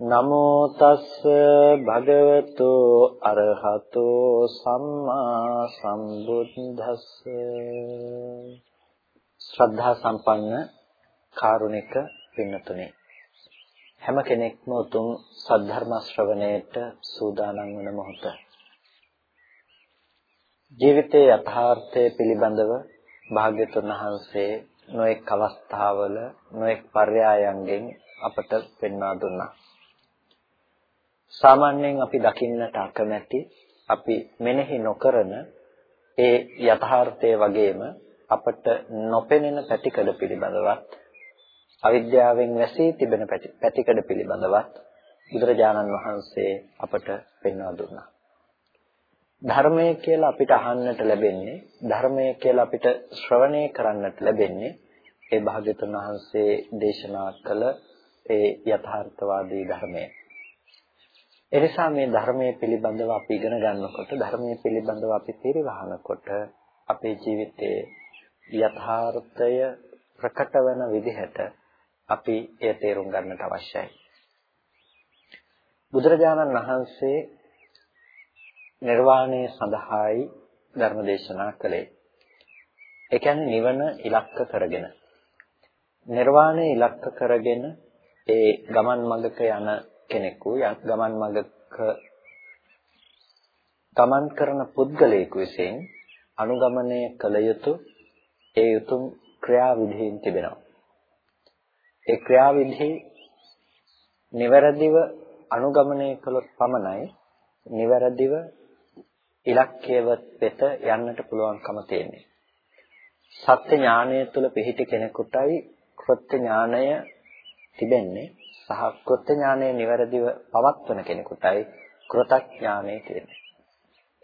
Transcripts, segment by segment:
නමෝ තස්ස භගවතෝ අරහතෝ සම්මා සම්බුද්දස්ස ශ්‍රද්ධා සම්පන්න කාරුණික පින්නතුනේ හැම කෙනෙක්ම උතුම් සද්ධර්ම ශ්‍රවණයට සූදානම් වන මොහොත ජීවිතයේ යථාර්ථය පිළිබඳව භාග්‍යතුන් වහන්සේ නොඑක් අවස්ථාවල නොඑක් පර්යායන්ගෙන් අපට පෙන්වා දුන්නා. සාමාන්‍යයෙන් අපි දකින්නට අකමැති අපි මෙනෙහි නොකරන ඒ යථාර්ථය වගේම අපට නොපෙනෙන පැතිකඩ පිළිබඳවත් අවිද්‍යාවෙන් වැසී තිබෙන පැතිකඩ පිළිබඳවත් බුදුරජාණන් වහන්සේ අපට පෙන්වා දුන්නා. ධර්මය කියලා අපිට අහන්නට ලැබෙන්නේ ධර්මය කියලා අපිට ශ්‍රවණය කරන්නට ලැබෙන්නේ ඒ භාග්‍යතුන් වහන්සේ දේශනා කළ ඒ යථාර්ථවාදී ධර්මය. එනිසා මේ ධර්මයේ පිළිබඳව අපි ඉගෙන ගන්නකොට ධර්මයේ පිළිබඳව අපි පිරිවහනකොට අපේ ජීවිතයේ යථාර්ථය ප්‍රකට වෙන විදිහට අපි එය තේරුම් ගන්නට අවශ්‍යයි. බුදුරජාණන් වහන්සේ නිර්වාණය සඳහායි ධර්ම දේශනා කළේ. ඒ කියන්නේ නිවන ඉලක්ක කරගෙන. නිර්වාණය ඉලක්ක කරගෙන ඒ ගමන් මඟක යන කෙනෙකු ගමන් මඟක ගමන් කරන පුද්ගලයෙකු විසින් අනුගමනය කළ යුතු ඒ යුතුම් ක්‍රියාවිධීන් තිබෙනවා. ඒ ක්‍රියාවිධි නිවැරදිව අනුගමනය කළොත් පමණයි නිවැරදිව ඉලක්කය වෙත යන්නට පුළුවන්කම තියෙන්නේ. සත්‍ය ඥානය තුළ පිහිටි කෙනෙකුටයි කෘත්‍ය ඥානය තිබෙන්නේ සහ කෘත්‍ය ඥානය નિවරදිව පවත්වන කෙනෙකුටයි කෘතඥානය තියෙන්නේ.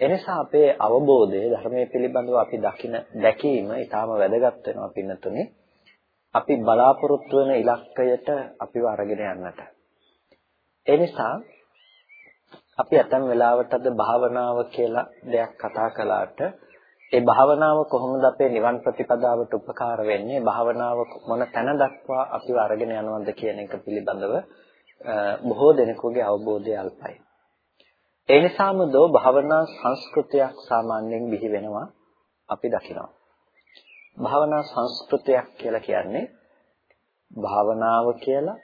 එනිසා අපේ අවබෝධය ධර්මයේ පිළිබඳව අපි දකින දැකීම ඊටාම වැදගත් වෙනවා පින්නතුනේ. අපි බලාපොරොත්තු වෙන ඉලක්කයට අපිව අරගෙන යන්නට. ඒ නිසා අපි ඇතම් වෙලාවට අද භාවනාව කියලා දෙයක් කතා කළාට ඒ භාවනාව කොහොමද අපේ නිවන් ප්‍රතිපදාවට උපකාර වෙන්නේ භාවනාව මොන තැන දක්වා අපිව අරගෙන යනවද කියන එක පිළිබඳව බොහෝ දෙනෙකුගේ අවබෝධය අල්පයි. ඒ නිසාම දෝ භාවනා සංස්කෘතියක් සාමාන්‍යයෙන් බිහි වෙනවා අපි දකිනවා. භාවනා සංස්කෘතියක් කියලා කියන්නේ භාවනාව කියලා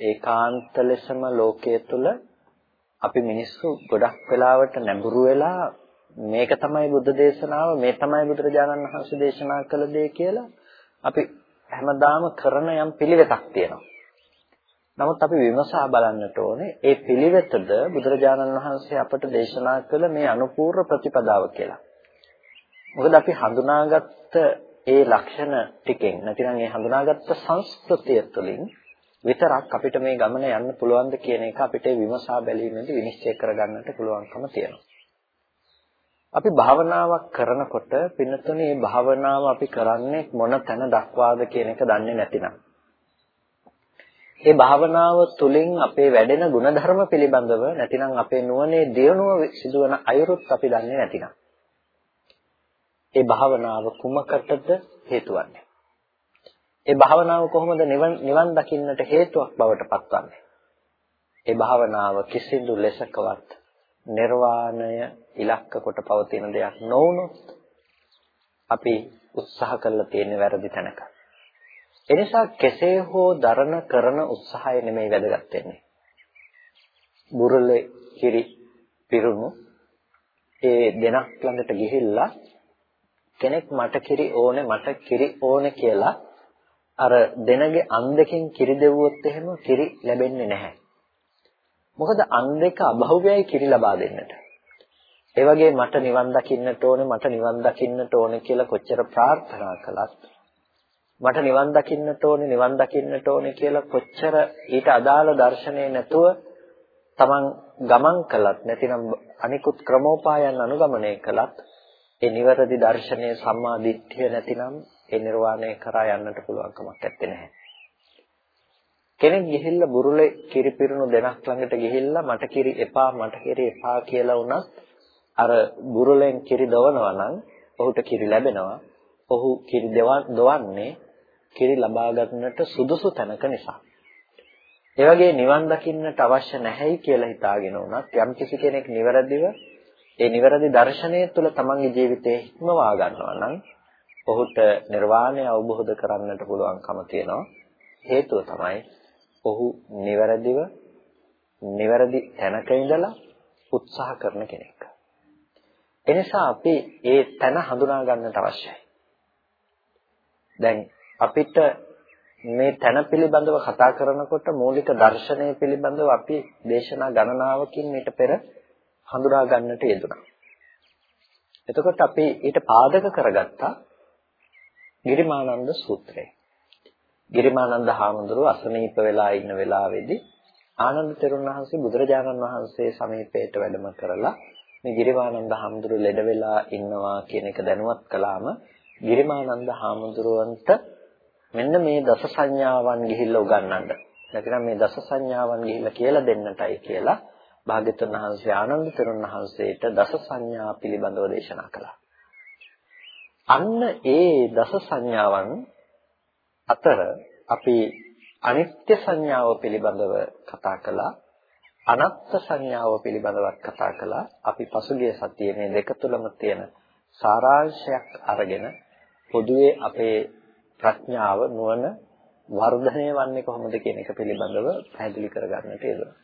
ඒකාන්ත ලෙසම ලෝකයේ තුල අපි මිනිස්සු ගොඩක් වෙලාවට නැඹුරු වෙලා මේක තමයි බුද්ධ දේශනාව මේ තමයි බුදුරජාණන් වහන්සේ දේශනා කළ දේ කියලා අපි හැමදාම කරන යම් පිළිවෙතක් තියෙනවා. නමුත් අපි විමසා බලන්නට ඕනේ ඒ පිළිවෙතද බුදුරජාණන් වහන්සේ අපට දේශනා කළ මේ අනුපූර්ව ප්‍රතිපදාව කියලා. මොකද අපි හඳුනාගත්ත ඒ ලක්ෂණ ටිකෙන් නැතිනම් ඒ හඳුනාගත්ත සංස්කෘතිය තුළින් විතරක් අපිට මේ ගමන යන්න පුළුවන්ද කියන එක අපිට විමසා බැලීමේදී විනිශ්චය කරගන්නට පුළුවන්කම තියෙනවා. අපි භාවනාවක් කරනකොට පින්නතුනේ මේ භාවනාව අපි කරන්නේ මොන තැන දක්වාද කියන එක දන්නේ නැතිනම්. ඒ භාවනාව තුළින් අපේ වැඩෙන ಗುಣධර්ම පිළිබඳව නැතිනම් අපේ නුවණේ දියුණුව සිදුවන අයුරුත් අපි දන්නේ නැතිනම්. ඒ භාවනාව කුමකටද හේතු වන්නේ? ඒ භාවනාව කොහොමද නිවන් දකින්නට හේතුවක් බවට පත්වන්නේ? ඒ භාවනාව කිසිදු ලෙසකවත් නිර්වාණය ඉලක්ක කොට පවතින දෙයක් නොවුනොත් අපි උත්සාහ කරලා තියෙන වැරදි තැනක. එනිසා කෙසේ හෝ දරණ කරන උත්සාහය නෙමෙයි වැදගත් වෙන්නේ. බුරලේ කිරි පිරුණු ඒ දෙනක් ළඟට ගිහිල්ලා කෙනෙක් මට කිරි ඕනේ මට කිරි ඕනේ කියලා අර දෙනගේ අන් දෙකෙන් කිරි දෙවුවොත් එහෙම කිරි ලැබෙන්නේ නැහැ. මොකද අන් දෙක අභෞව්‍යයි කිරි ලබා දෙන්නට. ඒ වගේ මට නිවන් දකින්නට ඕනේ මට නිවන් දකින්නට ඕනේ කියලා කොච්චර ප්‍රාර්ථනා කළත් මට නිවන් දකින්නට ඕනේ නිවන් දකින්නට ඕනේ කියලා කොච්චර ඊට අදාළ දර්ශනේ නැතුව Taman ගමන් කළත් නැතිනම් අනිකුත් ක්‍රමෝපායන් අනුගමනය කළත් ඒ නිවැරදි දර්ශනය සම්මා දිට්ඨිය නැතිනම් ඒ නිර්වාණය කරා යන්නට පුළුවන් කමක් නැත්තේ. කෙනෙක් ගිහිල්ලා බුරුලේ කිරි පිරුණු දෙනක් ළඟට ගිහිල්ලා මට කිරි එපා මට කිරි එපා කියලා වුණත් අර බුරුලෙන් කිරි දවනවා නම් ඔහුට කිරි ලැබෙනවා. ඔහු කිරි දවන්නේ කිරි ලබා ගන්නට සුදුසු තැනක නිසා. ඒ වගේ නිවන් දකින්නට අවශ්‍ය නැහැයි කියලා හිතාගෙන උනත් යම් කිසි කෙනෙක් නිවැරදිව ඒ නිවැරදි දර්ශනය තුළ තමන්ගේ ජීවිතේ හික්මවා ගන්නවා නම් ඔහුට නිර්වාණය අවබෝධ කරන්නට පුළුවන්කම තියෙනවා. හේතුව තමයි ඔහු නිවැරදිව නිවැරදි තැනක ඉඳලා උත්සාහ කරන කෙනෙක්. එනිසා අපි ඒ තැන හඳුනා ගන්නට අවශ්‍යයි. දැන් අපිට මේ තැන පිළිබඳව කතා කරනකොට මූලික දර්ශනය පිළිබඳව අපි දේශනා ගණනාවකින් ඊට පෙර හඳුනා ගන්නට යෙදුණා. එතකොට අපි ඊට පාදක කරගත්තා ගිරිමානන්ද සූත්‍රය. ගිරිමානන්ද හාමුදුරුව අසනීප වෙලා ඉන්න වෙලාවේදී ආනන්ද තෙරුන් වහන්සේ බුදුරජාණන් වහන්සේ සමීපයට වැඩම කරලා මේ ගිරිමානන්ද හාමුදුරුව ලෙඩ වෙලා ඉන්නවා කියන එක දැනුවත් කළාම ගිරිමානන්ද හාමුදුරුවන්ට මෙන්න මේ දස සංඥාවන් ගිහිල්ලා උගන්වන්න. නැතිනම් මේ දස සංඥාවන් ගිහිල්ලා කියලා දෙන්නටයි කියලා භාග්‍යතුන් වහන්සේ ආනන්ද තෙරුන් වහන්සේට දස සංඥා පිළිබඳව දේශනා කළා. අන්න ඒ දස සංඥාවන් අතර අපි අනිත්‍ය සංඥාව පිළිබඳව කතා කළා. අනත්ත් සංඥාව පිළිබඳවත් කතා කළා. අපි පසුගිය සතියේ මේ දෙක තුලම තියෙන සාරාංශයක් අරගෙන පොදුවේ අපේ ප්‍රඥාව නුවණ වර්ධනය වන්නේ කොහොමද කියන එක පිළිබඳව පැහැදිලි කරගන්නට යෙදුණා.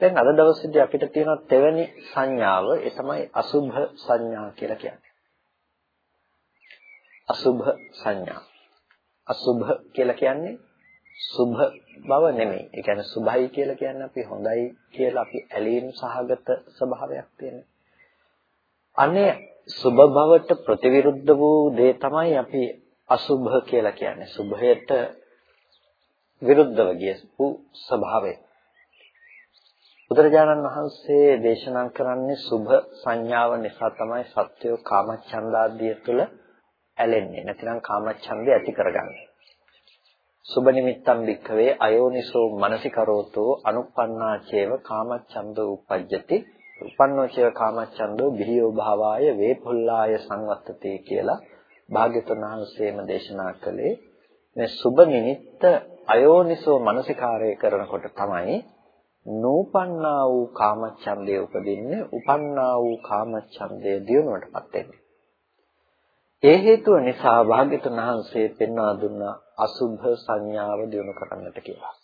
දැන් අද දවසේදී අපිට තියෙන තෙවැනි සංඥාව ඒ තමයි අසුභ සංඥා කියලා කියන්නේ. අසුභ සංඥා. අසුභ කියලා කියන්නේ සුභ බව නෙමෙයි. ඒ කියන්නේ සුභයි කියලා කියන්නේ අපි හොඳයි කියලා අපි ඇලීම් සහගත ස්වභාවයක් තියෙන. අනේ සුභ බවට ප්‍රතිවිරුද්ධ වූ දේ තමයි අපි අසුභ කියලා කියන්නේ. සුභයට විරුද්ධව ගියපු ස්වභාවය. බුදුරජාණන් වහන්සේ දේශනා කරන්නේ සුභ සංඥාව නිසා තමයි සත්‍යෝ කාමච්ඡන්දාදිය තුළ ඇලෙන්නේ. නැතිනම් කාමච්ඡන්දය ඇති කරගන්නේ. සුබ නිමිත්තම් වික්කවේ අයෝනිසෝ මනසිකරෝතෝ අනුප්පන්නාචේව කාමච්ඡන්දෝ උපජ්ජති උපන්නෝචේව කාමච්ඡන්දෝ බිහියෝ භාවාය වේපුල්ලාය සංවත්තති කියලා භාග්‍යතුන් වහන්සේම දේශනා කළේ මේ සුබ නිමිත්ත අයෝනිසෝ මනසිකාරය කරනකොට තමයි නූපන්නා වූ කාමච්ඡන්දය උපදින්නේ උපන්නා වූ කාමච්ඡන්දය දියුණුවටපත් වෙන්නේ ඒ හේතුව නිසා භාග්‍යතුන් වහන්සේ පෙන්වා දුන්න අසුභ සංඥාව දිනු කරන්නට කියලා.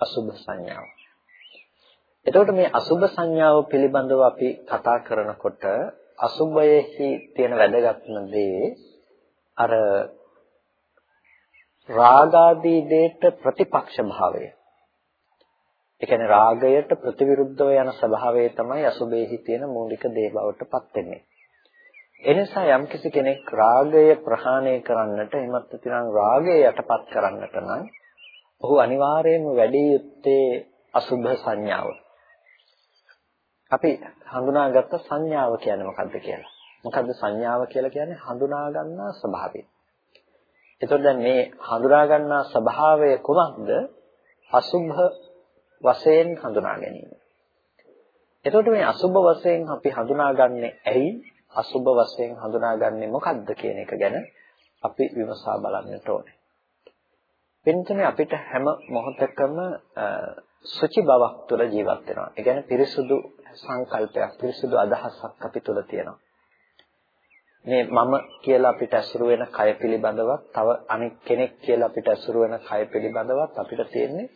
අසුභ සංඥාව. එතකොට මේ අසුභ සංඥාව පිළිබඳව අපි කතා කරනකොට අසුභයෙහි තියෙන වැදගත්ම දේ අර රාගාදී දෙයට ප්‍රතිපක්ෂ භාවය. ඒ කියන්නේ රාගයට ප්‍රතිවිරුද්ධව යන ස්වභාවය තමයි අසුභයෙහි තියෙන මූලික දේ බවට පත් වෙන්නේ. එනිසා යම්කිසි කෙනෙක් රාගය ප්‍රහාණය කරන්නට එහෙමත් නැතිනම් රාගය යටපත් කරන්නට නම් ඔහු අනිවාර්යයෙන්ම වැඩි යුත්තේ අසුභ සංඥාව. අපි හඳුනාගත්ත සංඥාව කියන්නේ මොකද්ද කියලා. මොකද්ද සංඥාව කියලා කියන්නේ හඳුනා ගන්නා ස්වභාවය. එතකොට දැන් මේ හඳුනා ගන්නා ස්වභාවය කොහොමද? අසුභ වශයෙන් හඳුනා ගැනීම. එතකොට මේ අසුභ වශයෙන් අපි හඳුනාගන්නේ ඇයි? අසුබ වශයෙන් හඳුනාගන්නේ මොකක්ද කියන එක ගැන අපි විමසා බලන්නට ඕනේ. වෙනතනේ අපිට හැම මොහොතකම සුචි බවක් තුළ ජීවත් වෙනවා. ඒ කියන්නේ පිරිසුදු සංකල්පයක්, පිරිසුදු අදහසක් අපි තුළ තියෙනවා. මේ මම කියලා අපිට ඇසුරු වෙන කය පිළිබඳවත්, තව අනෙක් කෙනෙක් කියලා අපිට ඇසුරු වෙන කය පිළිබඳවත් අපිට තියෙන්නේ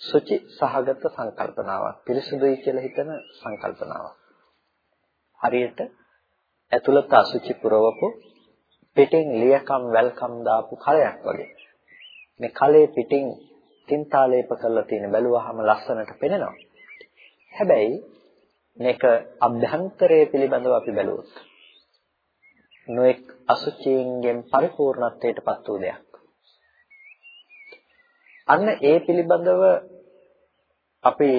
සුචි සහගත සංකල්පනාවක්, පිරිසුදුයි කියලා හිතන සංකල්පනාවක්. හරියට ඇතුළත අසුචි පුරවපු පිටින් ලියකම් වැල්කම් දාපු කලයක් වගේ. මේ කලේ පිටින් තින්තාලේප කරලා තියෙන බැලුවහම ලස්සනට පෙනෙනවා. හැබැයි මේක අභ්‍යන්තරයේ පිළිබඳව අපි බැලුවොත් නොඑක් අසුචියෙන් පරිපූර්ණත්වයටපත් වූ දෙයක්. අන්න ඒ පිළිබඳව අපි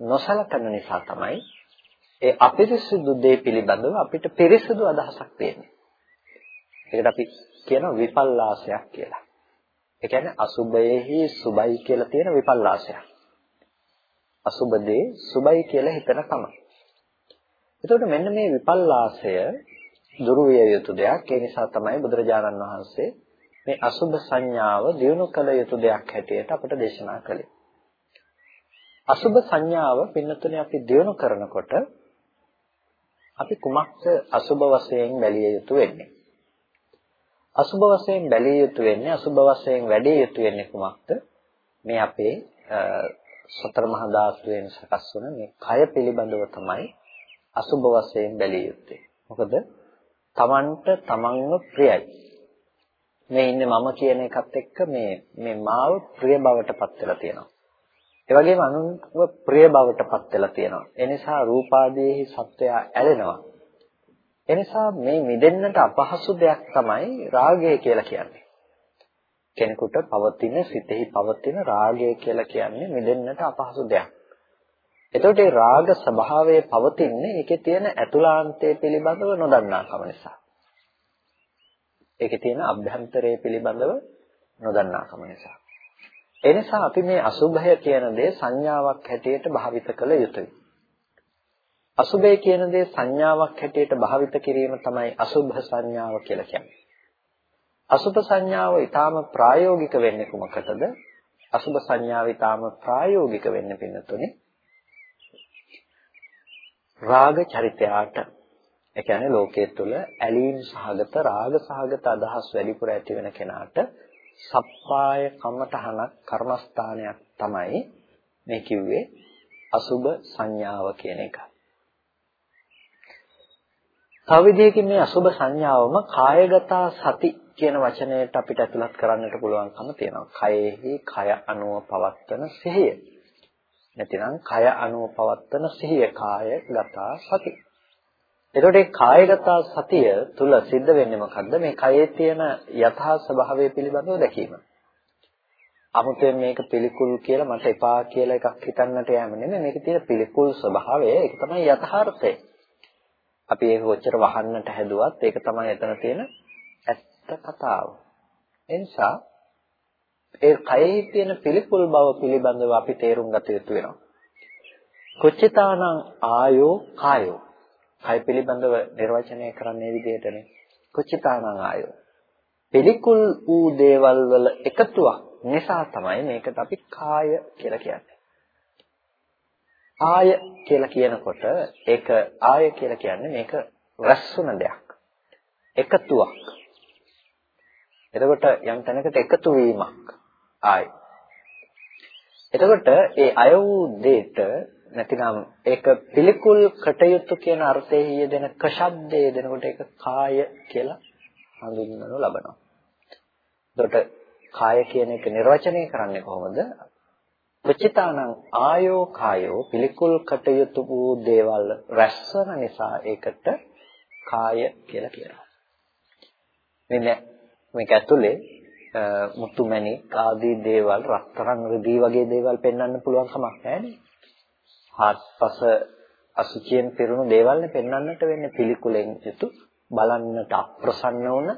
නොසලකන නිසා තමයි ඒ අපිරිසුදු දේ පිළිබඳව අපිට පිරිසුදු අදහසක් තියෙන්නේ. ඒකට අපි කියන විපල්ලාසයක් කියලා. ඒ කියන්නේ අසුබයෙහි සුබයි කියලා තියෙන විපල්ලාසයක්. අසුබ දේ සුබයි කියලා හිතන තමයි. එතකොට මෙන්න මේ විපල්ලාසය දුරු විය යුතු දෙයක්. ඒ නිසා තමයි බුදුරජාණන් වහන්සේ මේ අසුබ සංඥාව දිනු කළ යුතු දෙයක් හැටියට අපට දේශනා කළේ. අසුබ සංඥාව පින්නතුනේ අපි දිනු කරනකොට අපි කුමක්ද අසුබ වශයෙන් බැලිය යුතු වෙන්නේ? අසුබ වශයෙන් බැලිය යුතු වෙන්නේ අසුබ වශයෙන් වැඩි යුතු වෙන්නේ කුමක්ද? මේ අපේ සතර මහා ධාතුයෙන් සකස් වන මේ කය පිළිබඳව තමයි අසුබ වශයෙන් බැලිය යුත්තේ. මොකද Tamanට Tamanව ප්‍රියයි. මේ ඉන්නේ මම කියන එකත් එක්ක මේ මේ මාව ප්‍රිය බවට පත් වෙලා තියෙනවා. ඒ වගේම අනුන්ව ප්‍රිය බවට පත් වෙලා තියෙනවා. ඒ නිසා රූපාදීහි සත්වයා ඇලෙනවා. ඒ නිසා මේ මිදෙන්නට අපහසු දෙයක් තමයි රාගය කියලා කියන්නේ. කෙනෙකුට පවතින සිතෙහි පවතින රාගය කියලා කියන්නේ මිදෙන්නට අපහසු දෙයක්. එතකොට මේ රාග ස්වභාවය පවතින්නේ ඒකේ තියෙන ඇතුළාන්තය පිළිබඳව නොදන්නාකම නිසා. ඒකේ තියෙන අභ්‍යන්තරය පිළිබඳව නොදන්නාකම නිසා. ඒ නිසා අපි මේ අසුභය කියන දේ සංඥාවක් හැටියට භාවිත කළ යුතුයි. අසුභය කියන දේ සංඥාවක් හැටියට භාවිත කිරීම තමයි අසුභ සංඥාව කියලා කියන්නේ. අසුභ සංඥාව ඊටාම ප්‍රායෝගික වෙන්නේ කුමකටද? අසුභ සංඥාව ඊටාම ප්‍රායෝගික වෙන්නේ පින්නතුනේ රාග චරිතයාට ඒ කියන්නේ ලෝකයේ තුල ඇලීම් සහගත රාග සහගත අදහස් වැඩිපුර ඇති වෙන කෙනාට සප්පාය කමඨහනක් කර්මස්ථානයක් තමයි මේ කිව්වේ අසුබ සංඥාව කියන එක. තව විදිහකින් මේ අසුබ සංඥාවම කායගත සති කියන වචනයට අපිට ඇතුළත් කරන්නට පුළුවන්කම තියෙනවා. කයෙහි කය අනුව පවත්වන සිහිය. නැතිනම් කය අනුව පවත්වන සිහිය කායගත සති. එතකොට මේ කායගත සතිය තුල සිද්ධ වෙන්නේ මොකද්ද? මේ කයේ තියෙන යථා ස්වභාවය පිළිබඳව දැකීම. 아무තෙන් මේක පිළිකුල් කියලා මට එපා කියලා එකක් හිතන්නට යෑම නෙමෙයි. මේකේ තියෙන පිළිකුල් ස්වභාවය ඒක තමයි යථාර්ථය. අපි ඒක කොච්චර වහන්නට හැදුවත් ඒක තමයි එතන තියෙන ඇත්ත කතාව. එනිසා ඒ කයෙහි තියෙන පිළිකුල් බව පිළිබඳව අපි තේරුම් ගත යුතු වෙනවා. කුච්චිතානං ආයෝ කායෝ කය පිළිබඳව නිර්වචනය කරන්නේ විදිහටනේ. කුචිතානං ආයෝ. පිළිකුල් වූ දේවල් වල එකතුවක් නිසා තමයි මේකට අපි කාය කියලා කියන්නේ. ආය කියලා කියනකොට ඒක ආය කියලා කියන්නේ මේක රැස්ුණ දෙයක්. එකතුවක්. එතකොට යම් තැනකට එකතු වීමක් ආයි. එතකොට ඒ අය වූ දෙයට නැතිනම් ඒක පිළිකුල් කටයුතු කියන අර්ථයේ යෙදෙන කශබ්දයේ යෙදෙනකොට ඒක කාය කියලා හඳුන්වනු ලබනවා. එතකොට කාය කියන එක නිර්වචනය කරන්නේ කොහොමද? ප්‍රචිතානං ආයෝ කායෝ පිළිකුල් කටයුතු වූ දේවල් රැස්වන නිසා ඒකට කාය කියලා කියනවා. මෙන්න මේක ඇතුලේ මුතුමැණික් ආදී දේවල් රත්තරන් රිදී වගේ දේවල් පෙන්වන්න පුළුවන් කමක් නැහැ නේ. හත්පස අසුචියෙන් පිරුණු දේවල්නේ පෙන්වන්නට වෙන්නේ පිළිකුලෙන් යුතු බලන්නට අප්‍රසන්න වුණ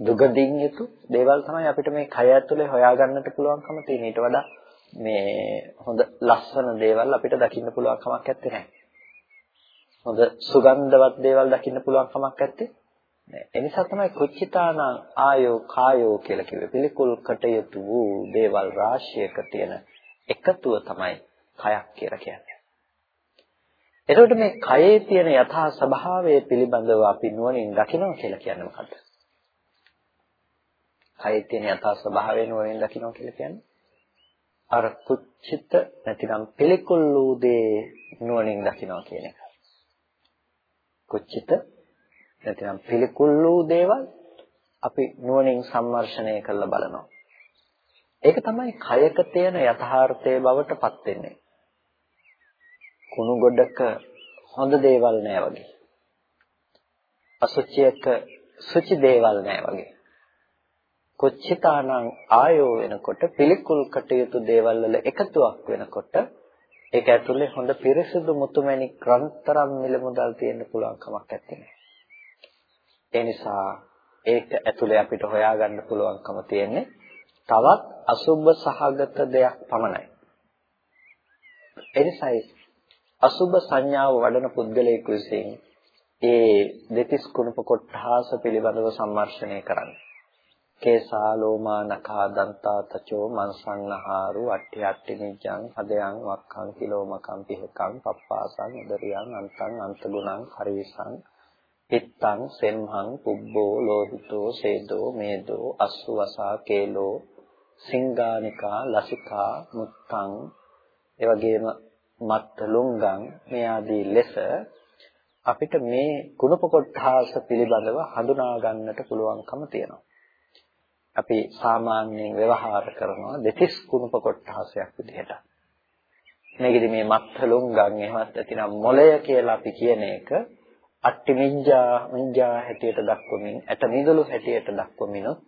දුගදින් යුතු දේවල් තමයි අපිට මේ කය ඇතුලේ හොයාගන්නට පුළුවන්කම තියෙන. ඊට වඩා මේ හොඳ ලස්සන දේවල් අපිට දකින්න පුළුවන් කමක් නැත්තේ නෑ. හොඳ සුගන්ධවත් දේවල් දකින්න පුළුවන් කමක් නැත්තේ නෑ. ඒ නිසා තමයි කුච්චිතානං ආයෝ කායෝ කියලා කිව්වේ. පිළිකුල් කටයුතු වූ දේවල් රාශියක තියෙන එකතුව තමයි කයක් කියලා කියන්නේ. එතකොට මේ කයේ තියෙන යථා ස්වභාවය පිළිබඳව අපි නුවණින් දකිනවා කියලා කියන්නේ මොකද්ද? කයේ තියෙන යථා ස්වභාවය නුවණින් දකිනවා කියලා කියන්නේ අර කුච්චිත නැතිනම් පිළිකුල් වූ දේ නුවණින් දකිනවා කියන එක. කුච්චිත නැතිනම් පිළිකුල් වූ දේවල් අපි නුවණින් සම්මර්ෂණය කරලා බලනවා. ඒක තමයි කයක තියෙන යථාර්ථයේ බවට පත් වෙන්නේ. කුණු ගොඩක හොඳ දේවල් නෑ වගේ. අසුචියක සුචි දේවල් නෑ වගේ. කොච්චිතානං ආයෝ වෙනකොට පිළිකුල් කටයුතු දේවල් වල එකතුවක් වෙනකොට ඒක ඇතුලේ හොඳ පිරිසිදු මුතුමැණි ක්‍රන්තරම් මිල මුදල් තියෙන්න පුළුවන් කමක් නැත්තේ. ඒ නිසා ඒක ඇතුලේ අපිට හොයාගන්න පුළුවන්කම තියෙන්නේ තවත් අසුබ සහගත දෙයක් පමණයි. එනිසායි අසුබ සංඥාව වඩන පුද්ගලයෙකු විසින් ඒ දෙතිස් කුණප කොට්ඨාස පිළිබඳව සම්මර්ෂණය කරන්නේ. කේසා ලෝමා නඛා දන්තා තචෝ මන්සන්නහාරු අට්ටි අට්ටි නිජ්ජං හදයන් වක්ඛං කිලෝමකම් පිහකම් පප්පාසං උදරියං අන්තං අන්තගුණං හරිසං පිත්තං සෙම්හං පුබ්බෝ ලෝහිතෝ සේදෝ මේදෝ අස්සුවසා කේලෝ සිංගානිකා ලසිකා මුත්තං එවැගේම මත්ත ලුංගං මේ ආදී ලෙස අපිට මේ කුණප කොට්ඨාස පිළිබඳව හඳුනා ගන්නට පුළුවන්කම තියෙනවා. අපි සාමාන්‍යයෙන් ව්‍යවහාර කරනවා දෙතිස් කුණප කොට්ඨාසයක් විදිහට. මේකෙදි මේ මත්ත ලුංගං එහෙමත් නැතිනම් මොලය කියලා අපි කියන එක අට්ටි මිඤ්ජා මිඤ්ජා හැටියට දක්වමින් ඇට මිදුළු හැටියට දක්වමිනුත්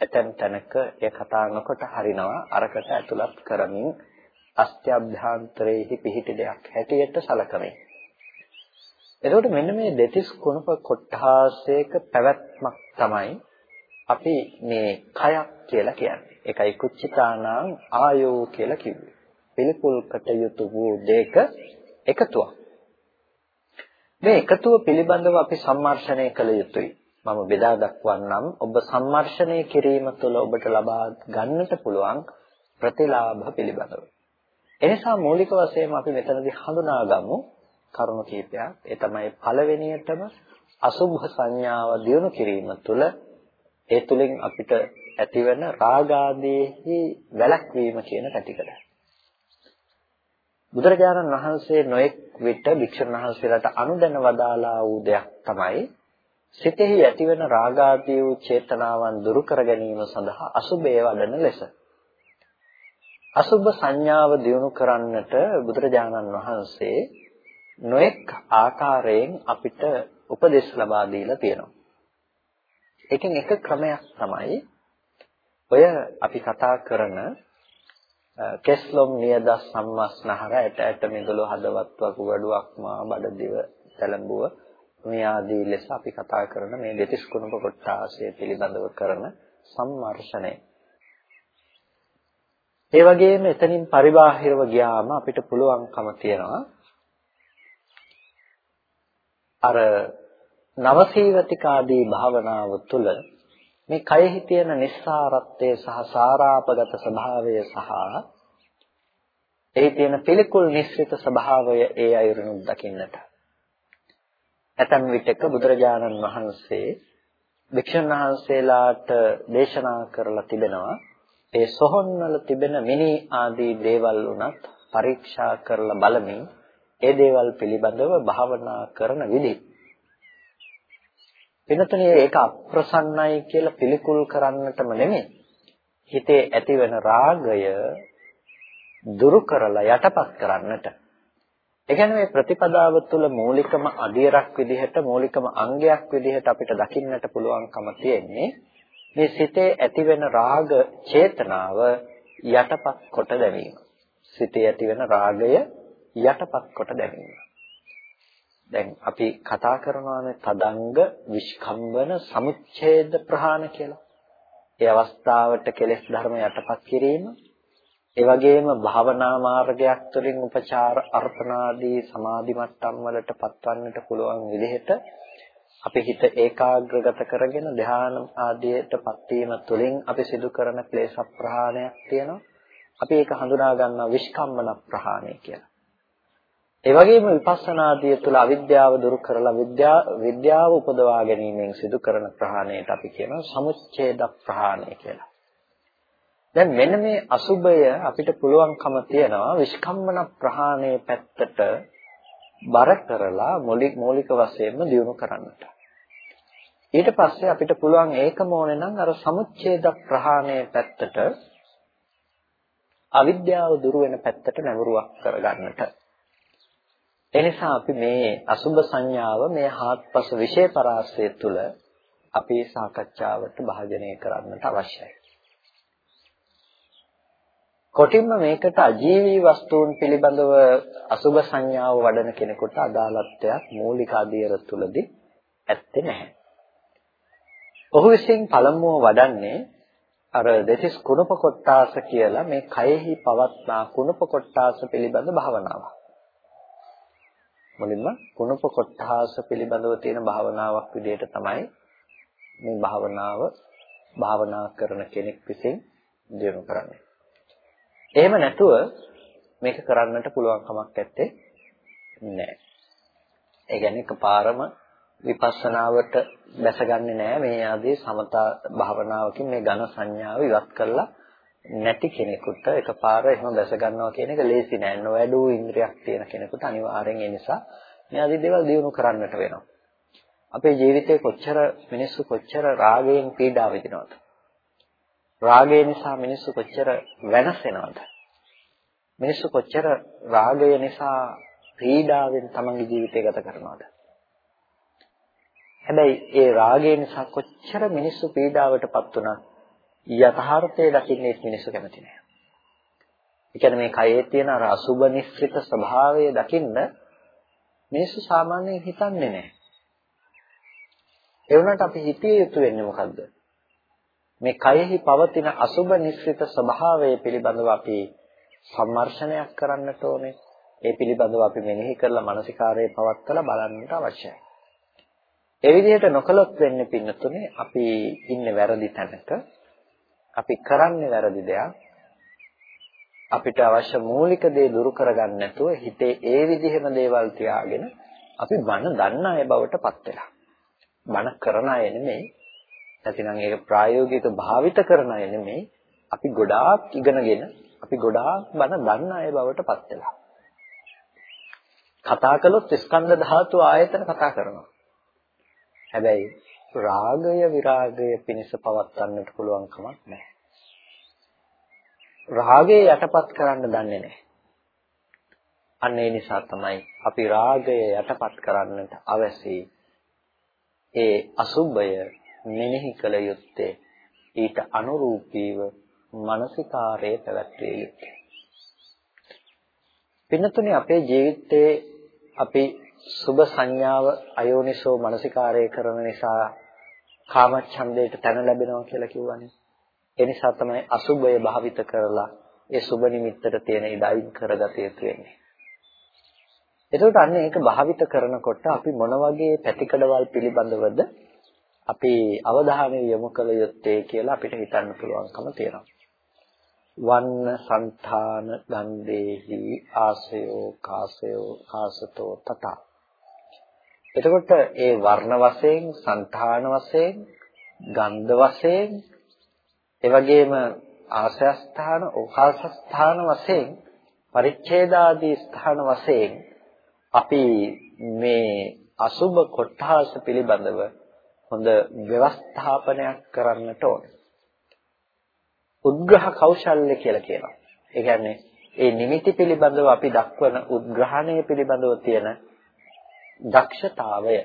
ඇතැම් තැනක ඒ කතා නොකොට හරිනවා අරකට ඇතුළත් කරමින් අස්ත්‍යභ්‍යන්තරයේහි පිහිටි දෙයක් හැටියට සලකමින් එතකොට මෙන්න මේ දෙතිස් කුණප කොට්ටාසයක පැවැත්මක් තමයි අපි මේ කයක් කියලා කියන්නේ. ඒකයි කුච්චිතානාං ආයෝ කියලා කිව්වේ. පිළිකුල් කටයුතු වූ දෙක එකතුවක්. මේ එකතුව පිළිබඳව අපි සම්මර්ෂණය කළ යුතුයි. මම බෙදා දක්වන්නම් ඔබ සම්මර්ෂණය කිරීම තුළ ඔබට ලබා ගන්නට පුළුවන් ප්‍රතිලාභ පිළිබඳව. එනිසා මූලික වශයෙන් අපි මෙතනදී හඳුනාගමු කරුණු කීපයක්. ඒ තමයි පළවෙනියටම අසුභ සංඥාව දියුණු කිරීම තුළ ඒ තුලින් අපිට ඇතිවන රාගාදීහි වැළැක්වීම කියන පැතිකඩ. බුදුරජාණන් වහන්සේ නොඑක් විට භික්ෂුන් වහන්සේලාට අනුදැන වදාලා වූ දෙයක් තමයි සිතෙහි ඇතිවන රාගාදී වූ චේතනාවන් දුරු කර ගැනීම සඳහා අසුභය වඩන ලෙස. අසුභ සංඥාව දියුණු කරන්නට බුදුරජාණන් වහන්සේ නොඑක් ආකාරයෙන් අපිට උපදෙස් ලබා දීලා තියෙනවා. ඒකෙන් එක ක්‍රමයක් තමයි ඔය අපි කතා කරන කෙස්ලොම් නියද සම්මස්නහර ඇට ඇට මිදුළු හදවත් වකුගඩුවක් මා බඩදිව තැලඹුව මේ ආදී ලෙස අපි කතා කරන මේ දෙතිස් කුණප කොටාසය පිළිබඳව කරන සම්මර්ෂණය. ඒ වගේම එතනින් පරිබාහිරව ගියාම අපිට පුළුවන්කම තියෙනවා අර නවසීවතිකාදී භාවනාව තුළ මේ කයෙහි තියෙන නිස්සාරත්වය සහ සාරාපගත ස්වභාවය සහ එහි තියෙන පිළිකුල් නිස්සිත ස්වභාවය ඒ අයුරිනුත් දකින්නට. ඇතන් විටක බුදුරජාණන් වහන්සේ වික්ෂණ වහන්සේලාට දේශනා කරලා තිබෙනවා ඒ සොහොන්වල තිබෙන මිනි ආදී දේවල් උනත් පරීක්ෂා කරලා බලමින් ඒ දේවල් පිළිබඳව භාවනා කරන විදිහ වෙනතනේ ඒක අප්‍රසන්නයි කියලා පිළිකුල් කරන්නටම නෙමෙයි. හිතේ ඇතිවන රාගය දුරු කරලා යටපත් කරන්නට. ඒ කියන්නේ මේ ප්‍රතිපදාව තුළ මූලිකම අධිරක් විදිහට මූලිකම අංගයක් විදිහට අපිට දකින්නට පුළුවන්කම තියෙන්නේ මේ සිතේ ඇතිවෙන රාග චේතනාව යටපත් කොට දැමීම. සිතේ ඇතිවෙන රාගය යටපත් කොට දැමීම. දැන් අපි කතා කරනවානේ තදංග විස්කම්බන සමුච්ඡේද ප්‍රහාණ කියලා. ඒ අවස්ථාවට කෙලෙස් ධර්ම යටපත් කිරීම ඒ වගේම භාවනා මාර්ගයක් තුළින් උපචාර අර්පණාදී සමාධි මට්ටම් වලට පත්වන්නට පුළුවන් විදිහට අපි හිත ඒකාග්‍රගත කරගෙන ධ්‍යාන ආදියටපත් වීම තුළින් අපි සිදු කරන ක්ලේශ ප්‍රහාණයක් තියෙනවා. අපි ඒක හඳුනා ගන්නවා විස්කම්බන ප්‍රහාණය කියලා. ඒ වගේම විපස්සනාදිය තුළ අවිද්‍යාව දුරු කරලා විද්‍යා විද්‍යාව උපදවා ගැනීමෙන් සිදු කරන ප්‍රහාණයට අපි කියනවා සමුච්ඡේද ප්‍රහාණය කියලා. දැන් මෙන්න මේ අසුබය අපිට පුළුවන්කම තියනවා විස්කම්මන ප්‍රහාණය පැත්තට බර කරලා මූලික මූලික වශයෙන්ම දියුණු කරන්නට. ඊට පස්සේ අපිට පුළුවන් ඒකම ඕනේ නම් අර සමුච්ඡේද ප්‍රහාණය පැත්තට අවිද්‍යාව දුරු වෙන පැත්තට නැඹුරුවක් කරගන්නට. එනිසා අපි මේ අසුබ සංඥාව මේ හාත්පස විශේෂ පරාසය තුළ අපේ සාකච්ඡාවට භාජනය කරන්නට අවශ්‍යයි. කොටින්ම මේකට අජීවී වස්තුන් පිළිබඳව අසුබ සංඥාව වඩන කෙනෙකුට අදාළත්වයක් මූලික අධීර තුලදී ඇත්තේ නැහැ. ඔහු විසින් පළමුව වඩන්නේ අර දෙතිස් කුණප කොට්ටාස කියලා මේ කයෙහි පවත්නා කුණප කොට්ටාස පිළිබඳ භාවනාවක්. මුලින්ම කුණප කොට්ටාස පිළිබඳව තියෙන භාවනාවක් විදිහට තමයි මේ භාවනාව භාවනා කරන කෙනෙක් විසින් දිනු කරන්නේ. එහෙම නැතුව මේක කරන්නට පුළුවන් කමක් නැත්තේ නෑ. ඒ කියන්නේ එකපාරම විපස්සනාවට දැසගන්නේ නෑ මේ ආදී සමතා භාවනාවකින් මේ ඝන සංඥාව ඉවත් කරලා නැති කෙනෙකුට එකපාර එහෙම දැස ගන්නවා කියන එක ලේසි නෑ. නොවැඩූ ඉන්ද්‍රියක් තියෙන කෙනෙකුට අනිවාර්යෙන් ඒ නිසා මේ ආදී දේවල් දිනු කරන්නට වෙනවා. අපේ ජීවිතේ කොච්චර මිනිස්සු කොච්චර රාගයෙන් පීඩා විඳිනවද? රාගය නිසා මිනිස්සු කොච්චර වෙනසෙනවද? මිනිස්සු කොච්චර රාගය නිසා පීඩාවෙන් තමන්ගේ ජීවිතය ගත කරනවද? හැබැයි ඒ රාගය නිසා කොච්චර මිනිස්සු පීඩාවටපත් වුණත් යථාර්ථය දකින්නේ මිනිස්සු කැමති නෑ. ඒ කියන්නේ මේ කයේ තියෙන අර අසුබ නිස්සිත ස්වභාවය දකින්න මිනිස්සු සාමාන්‍යයෙන් හිතන්නේ නෑ. ඒ වුණාට අපි හිතිය යුතු වෙන්නේ මොකද්ද? මේ කයෙහි පවතින අසුබ නිස්සිත ස්වභාවය පිළිබඳව අපි සම්මර්ෂණයක් කරන්නට ඕනේ. ඒ පිළිබඳව අපි මෙනෙහි කරලා මානසිකාරයේ පවත්වලා බලන්නට අවශ්‍යයි. ඒ විදිහට නොකලොත් වෙන්නේ පින්නතුනේ අපි ඉන්නේ වැරදි තැනක. අපි කරන්නේ වැරදි දෙයක්. අපිට අවශ්‍ය මූලික දේ දුරු කරගන්න නැතුව හිතේ ඒ විදිහම දේවල් තියාගෙන අපි බන දන්න අය බවට පත් වෙලා. බන කරන අය නෙමෙයි නැතිනම් ඒක ප්‍රායෝගික භාවිත කරන අය නෙමෙයි අපි ගොඩාක් ඉගෙනගෙන අපි ගොඩාක් බණ දන්න අය බවට පත් වෙලා. කතා කළොත් ස්කන්ධ ධාතු ආයතන කතා කරනවා. හැබැයි රාගය විරාගය පිණිස පවත්වන්නට පුළුවන් කමක් නැහැ. රාගය යටපත් කරන්න දන්නේ නැහැ. අන්න ඒ නිසා තමයි අපි රාගය යටපත් කරන්නට අවශ්‍ය ඒ අසුබය මෙනෙහි කළ යුත්තේ ඊට අනුරූපීව මානසිකාරයේ පැවැත්විය යුත්තේ. පින්නතුනේ අපේ ජීවිතයේ අපි සුභ සංඥාව අයෝනිසෝ මානසිකාරය කරන නිසා කාමච්ඡන්දයට තැන ලැබෙනවා කියලා කිව්වනේ. ඒ නිසා තමයි අසුභය භාවිත කරලා ඒ සුභ නිමිත්තට තියෙන ඉඩයින් කරගත යුතු වෙන්නේ. එතකොට අන්න ඒක භාවිත කරනකොට අපි මොන වගේ පැතිකඩවල් පිළිබඳවද අපි අවධානය යොමු කළ යුත්තේ කියලා අපිට හිතන්න පුළුවන්කම තියෙනවා. වන්න సంతාන ගන්දේහි ආසයෝ කාසයෝ කාසතෝ තත. එතකොට ඒ වර්ණ වශයෙන්, సంతාන වශයෙන්, ගන්ධ වශයෙන්, ඒ වගේම ආසයස්ථාන, ඕකාසස්ථාන වශයෙන්, පරිච්ඡේදාදී ස්ථාන වශයෙන් අපි මේ අසුබ කොටාස පිළිබඳව හොඳ ව්‍යවස්ථාපනයක් කරන්නට ඕනේ. උද්ග්‍රහ කෞශල්‍ය කියලා කියනවා. ඒ කියන්නේ ඒ නිමිති පිළිබඳව අපි දක්වන උද්ග්‍රහණය පිළිබඳව තියෙන දක්ෂතාවය.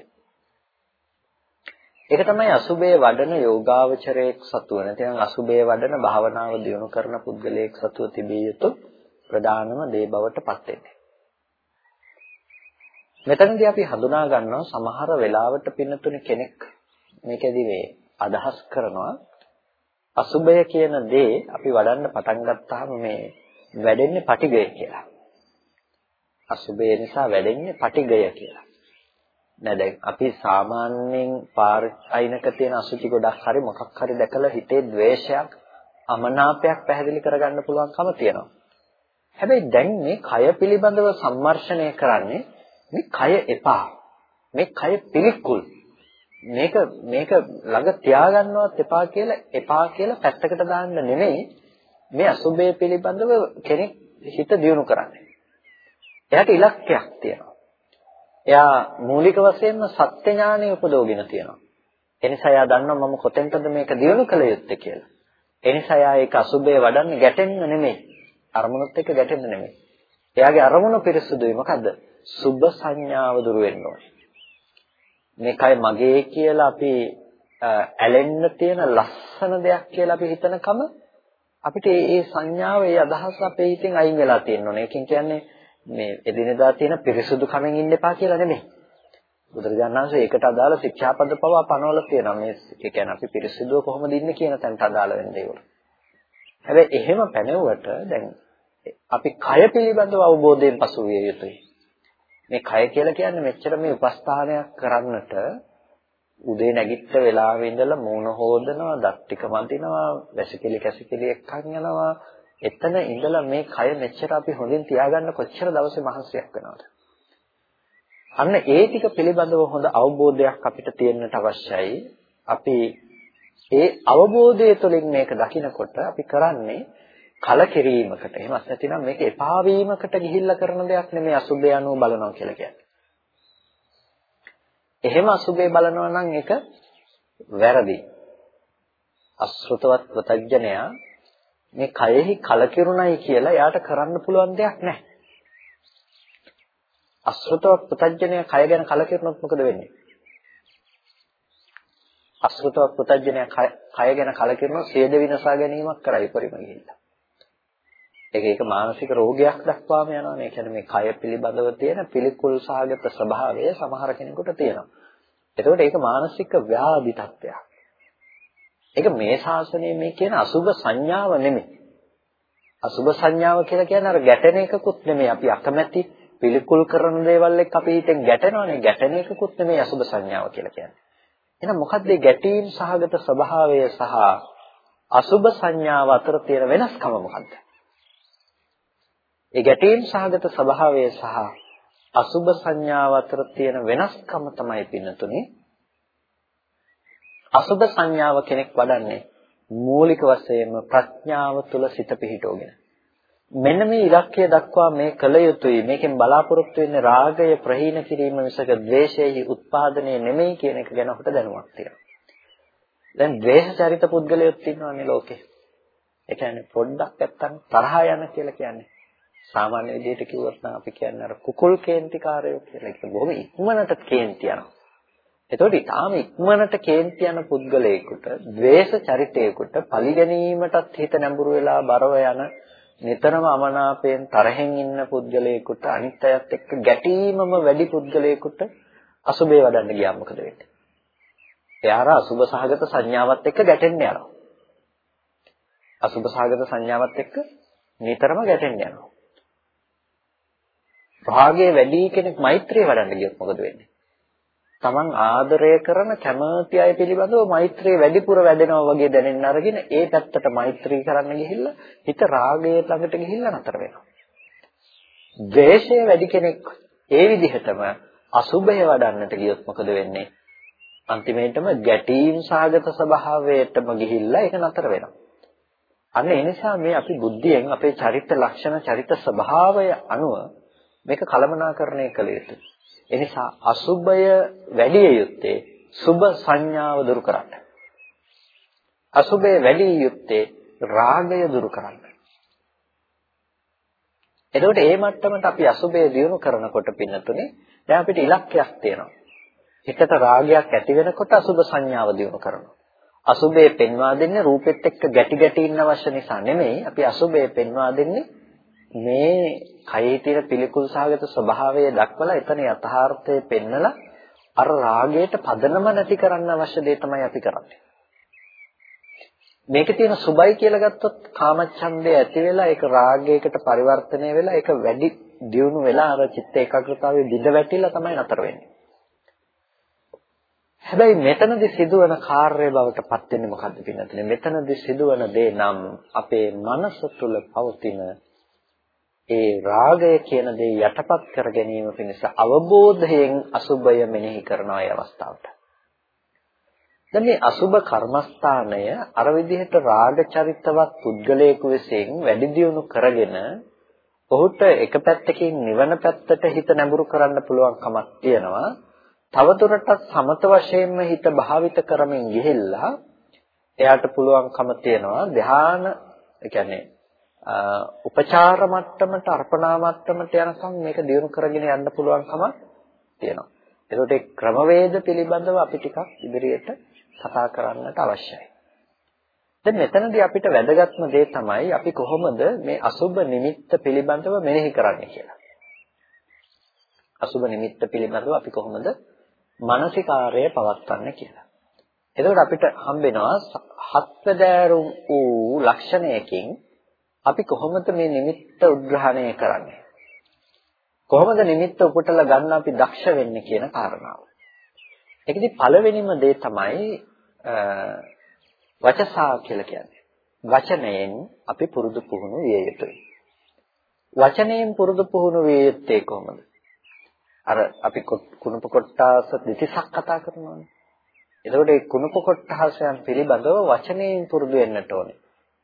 ඒක තමයි අසුබේ වඩන යෝගාවචරයේ සතුව නැත්නම් අසුබේ වඩන භාවනාව දියුණු කරන පුද්ගලයෙක් සතුව තිබිය යුතු ප්‍රධානම දේ බවට පත් වෙන්නේ. මෙතනදී අපි හඳුනා ගන්නවා සමහර වෙලාවට පින්නතුනේ කෙනෙක් මේකෙදි මේ අදහස් කරනවා අසුබය කියන දේ අපි වඩන්න පටන් ගත්තාම මේ වැඩෙන්නේ පටිගය කියලා. අසුබය නිසා වැඩෙන්නේ පටිගය කියලා. නෑ දැන් අපි සාමාන්‍යයෙන් පාර අයිනක තියෙන අසුචි ගොඩක් හරි මොකක් හරි දැකලා හිතේ द्वේෂයක් අමනාපයක් පැහැදිලි කරගන්න පුළුවන්කම තියෙනවා. හැබැයි දැන් මේ කය පිළිබඳව සම්මර්ෂණය කරන්නේ මේ කය එපා. මේ කය පිළිකුල්. මේක මේක ළඟ තියාගන්නවත් එපා කියලා එපා කියලා පැත්තකට දාන්න නෙමෙයි මේ අසුබය පිළිබඳව කෙනෙක් හිත දියුණු කරන්නේ. එයාට ඉලක්කයක් තියෙනවා. එයා මූලික වශයෙන්ම සත්‍ය ඥානය උපදවගෙන තියෙනවා. එනිසා එයා දන්නවා මම කොතෙන්ටද මේක දියුණු කළ යුත්තේ කියලා. එනිසා එයා ඒක අසුබේ වඩන්නේ ගැටෙන්න නෙමෙයි. අරමුණුත් එක්ක ගැටෙන්න නෙමෙයි. එයාගේ අරමුණ පිරිසුදුයි මොකද්ද? සුබ සංඥාව දුර වෙන්න ඕනේ. මේකයි මගේ කියලා අපි ඇලෙන්න තියෙන ලස්සන දෙයක් කියලා අපි හිතනකම අපිට ඒ සංඥාව ඒ අදහස අපේ හිතෙන් අයින් වෙලා තියෙන්න ඕනේ. ඒකෙන් කියන්නේ මේ එදිනෙදා තියෙන පිරිසුදු කමෙන් ඉන්න එපා කියලා නෙමෙයි. බුදුරජාණන් වහන්සේ ඒකට අදාළ ශික්ෂාපද පවා පනවලා තියෙනවා. මේ ඒ කියන්නේ අපි පිරිසිදුව කොහොමද ඉන්නේ කියන තැනට අදාළ වෙන දේවල්. හැබැයි එහෙම පැනෙව්වට දැන් අපි කය පිළිබඳව අවබෝධයෙන් පසු විය යුතුයි. මේ කය කියලා කියන්නේ මෙච්චර මේ උපස්ථානයක් කරන්නට උදේ නැගිට වෙලාවෙ ඉඳලා මූණ හොදනවා, දත් ටික මදිනවා, වැසිකිලි කැසිකිලි එක්කන් යනවා. එතන ඉඳලා මේ කය මෙච්චර අපි හොඳින් තියාගන්න කොච්චර දවසේ මහන්සියක් වෙනවද? අන්න ඒ ටික පිළිබඳව හොඳ අවබෝධයක් අපිට තියෙන්නට අවශ්‍යයි. අපි ඒ අවබෝධය තුළින් මේක දකිනකොට අපි කරන්නේ කලකිරීමකට. එහෙමත් නැතිනම් මේක එපා වීමකට ගිහිල්ලා කරන දෙයක් නෙමෙයි අසුබය අනුව බලනවා කියලා කියන්නේ. එහෙම අසුබේ බලනවා නම් ඒක වැරදි. අසෘතවත් ප්‍රත්‍යඥයා මේ කයෙහි කලකිරුණයි කියලා එයාට කරන්න පුළුවන් දෙයක් නැහැ. අසෘතවත් ප්‍රත්‍යඥයා කය ගැන කලකිරුණොත් මොකද වෙන්නේ? අසෘතවත් ප්‍රත්‍යඥයා කය ගැන කලකිරුණොත් සියද විනාශා ගැනීමක් කරයි පරිම ගිහිල්ලා. ඒක ඒක මානසික රෝගයක් දක්වාම යනවා. මේ කියන්නේ මේ කය පිළිබඳව තියෙන පිළිකුල් සහගත ස්වභාවය සමහර කෙනෙකුට තියෙනවා. එතකොට ඒක මානසික ව්‍යාධි තත්ත්වයක්. ඒක මේ ශාසනයේ මේ කියන අසුභ සංඥාව නෙමෙයි. අසුභ සංඥාව කියලා කියන්නේ අර ගැටෙන එකකුත් නෙමෙයි. අපි අකමැති පිළිකුල් කරන දේවල් එක්ක අපි හිතෙන් ගැටෙනවනේ. ගැටෙන එකකුත් නෙමෙයි අසුභ සංඥාව කියලා කියන්නේ. එහෙනම් මොකක්ද මේ ගැටීම් සහගත ස්වභාවය සහ අසුභ සංඥාව අතර තියෙන වෙනස්කම මොකක්ද? ඒ ගැටීම් සහගත ස්වභාවය සහ අසුබ සංඥාව අතර තියෙන වෙනස්කම තමයි පින්නතුනේ. අසුබ සංඥාව කෙනෙක් වඩන්නේ මූලික වශයෙන්ම ප්‍රඥාව තුල සිත පිහිටෝගෙන මෙන්න මේ ඉලක්කය දක්වා මේ කල යුතුයි. මේකෙන් බලාපොරොත්තු වෙන්නේ රාගය ප්‍රහීන කිරීම මිසක ද්වේෂයෙහි උත්පාදනය නෙමෙයි කියන එක ගැන ඔහුට දැනුමක් තියෙනවා. දැන් ද්වේෂ චරිත පුද්ගලයෙක් ඉන්නවනේ ලෝකේ. ඒ කියන්නේ පොඩ්ඩක් නැත්තම් තරහ යන කියලා කියන්නේ. සාමාන්‍ය විදිහට කිව්වොත් නම් අපි කියන්නේ අර කුකුල් කේන්තිකාරයෝ කියලා. ඒක බොහොම ඉක්මනට කේන්ති යනවා. එතකොට ඊටාම ඉක්මනට කේන්ති යන පුද්ගලයෙකුට, ද්වේෂ චරිතයෙකුට පරිගැනීමටත් හිත නැඹුරු වෙලා බරව යන නිතරම අමනාපයෙන් තරහෙන් ඉන්න පුද්ගලයෙකුට අනිත් අයත් එක්ක ගැටීමම වැඩි පුද්ගලයෙකුට අසුබේ වඩන්න ගියාම මොකද වෙන්නේ? එයාර අසුබ සහගත සංඥාවත් එක්ක ගැටෙන්න යනවා. අසුබ සහගත සංඥාවත් එක්ක නිතරම ගැටෙන්න යනවා. රාගය වැඩි කෙනෙක් මෛත්‍රිය වඩන්න ගියොත් මොකද වෙන්නේ? Taman ආදරය කරන කැමති අය පිළිබඳව මෛත්‍රිය වැඩිපුර වැඩෙනවා වගේ දැනෙන්න අරගෙන ඒ පැත්තට මෛත්‍රී කරන්න ගිහිල්ලා හිත රාගයේ ළඟට ගිහිල්ලා නතර වෙනවා. ද්වේෂය වැඩි කෙනෙක් ඒ විදිහටම අසුභය වඩන්නට ගියොත් මොකද වෙන්නේ? අන්තිමේටම ගැටීම් සාගත ස්වභාවයටම ගිහිල්ලා ඒක නතර වෙනවා. අන්න ඒ නිසා මේ අපි බුද්ධියෙන් අපේ චරිත ලක්ෂණ චරිත ස්වභාවය අනුව මේක කලමනාකරණය කළ යුතුයි. එනිසා අසුභය වැඩි යුත්තේ සුභ සංඥාව දුරු කරන්න. අසුභය වැඩි යුත්තේ රාගය දුරු කරන්න. එතකොට මේ මට්ටමට අපි අසුභය දියුණු කරනකොට පින්නතුනේ දැන් අපිට ඉලක්කයක් තියෙනවා. හිතට රාගයක් ඇති වෙනකොට අසුභ සංඥාව දියුණු කරනවා. අසුභය පෙන්වා දෙන්නේ රූපෙත් එක්ක ගැටි ගැටි ඉන්න අවශ්‍ය නිසා නෙමෙයි. අපි අසුභය පෙන්වා දෙන්නේ මේ කයේ තියෙන පිළිකුල් සහගත ස්වභාවය දක්වලා එතන යථාර්ථය පෙන්නලා අර රාගයට පදනම නැති කරන්න අවශ්‍ය දේ තමයි අපි කරන්නේ. මේකේ තියෙන සුබයි කියලා ගත්තොත් කාමච්ඡන්දය ඇති වෙලා ඒක රාගයකට පරිවර්තනය වෙලා ඒක වැඩි දියුණු වෙලා අර චිත්ත ඒකාග්‍රතාවයේ බිඳ වැටිලා තමයි නතර වෙන්නේ. හැබැයි මෙතනදි සිදුවන කාර්ය බවට පත් වෙන්නේ මොකද්ද පින්නතනේ? මෙතනදි සිදුවන දේ නම් අපේ මනස තුල පවතින ඒ රාගය කියන දේ යටපත් කර ගැනීම පිණිස අවබෝධයෙන් අසුබය මෙනෙහි කරන අය අවස්ථාවට. දැන් මේ අසුබ කර්මස්ථානය අර විදිහට රාග චරිතවත් පුද්ගලයෙකු විසින් වැඩි දියුණු කරගෙන ඔහුට එක පැත්තකින් නිවන පැත්තට හිත නැඹුරු කරන්න පුළුවන් කමක් තියෙනවා. තවදුරටත් සමත වශයෙන්ම හිත භාවිත කරමින් ගිහිල්ලා එයාට පුළුවන්කම තියෙනවා ධ්‍යාන ඒ කියන්නේ උපචාර මට්ටමට අර්පණා මට්ටමට යනකම් මේක දියුණු කරගෙන යන්න පුළුවන්කම තියෙනවා. ඒකට ඒ ක්‍රමවේද පිළිබඳව අපි ටිකක් ඉදිරියට කතා කරන්නට අවශ්‍යයි. දැන් මෙතනදී අපිට වැදගත්ම දේ තමයි අපි කොහොමද මේ අසුබ නිමිත්ත පිළිබඳව මෙනෙහි කරන්නේ කියලා. අසුබ නිමිත්ත පිළිබඳව අපි කොහොමද මානසිකාර්යය පවත්වන්නේ කියලා. එතකොට අපිට හම්බෙනවා හත්වැදෑරුම් වූ ලක්ෂණයකින් අපි කොහොමද මේ නිමිත්ත උද්ඝාණය කරන්නේ? කොහොමද නිමිත්ත උපුටලා ගන්න අපි දක්ෂ වෙන්නේ කියන කාරණාව. ඒකෙදි පළවෙනිම දේ තමයි වචසා කියලා කියන්නේ. වචනයෙන් අපි පුරුදු පුහුණු විය යුතුයි. වචනයෙන් පුරුදු පුහුණු විය යුත්තේ කොහොමද? අර අපි කුණප කොට්ටාස දෙතිසක් කතා කරනවානේ. එතකොට මේ කුණප කොට්ටාසයන් පිළිබඳව වචනයෙන් පුරුදු වෙන්නට ඕනේ.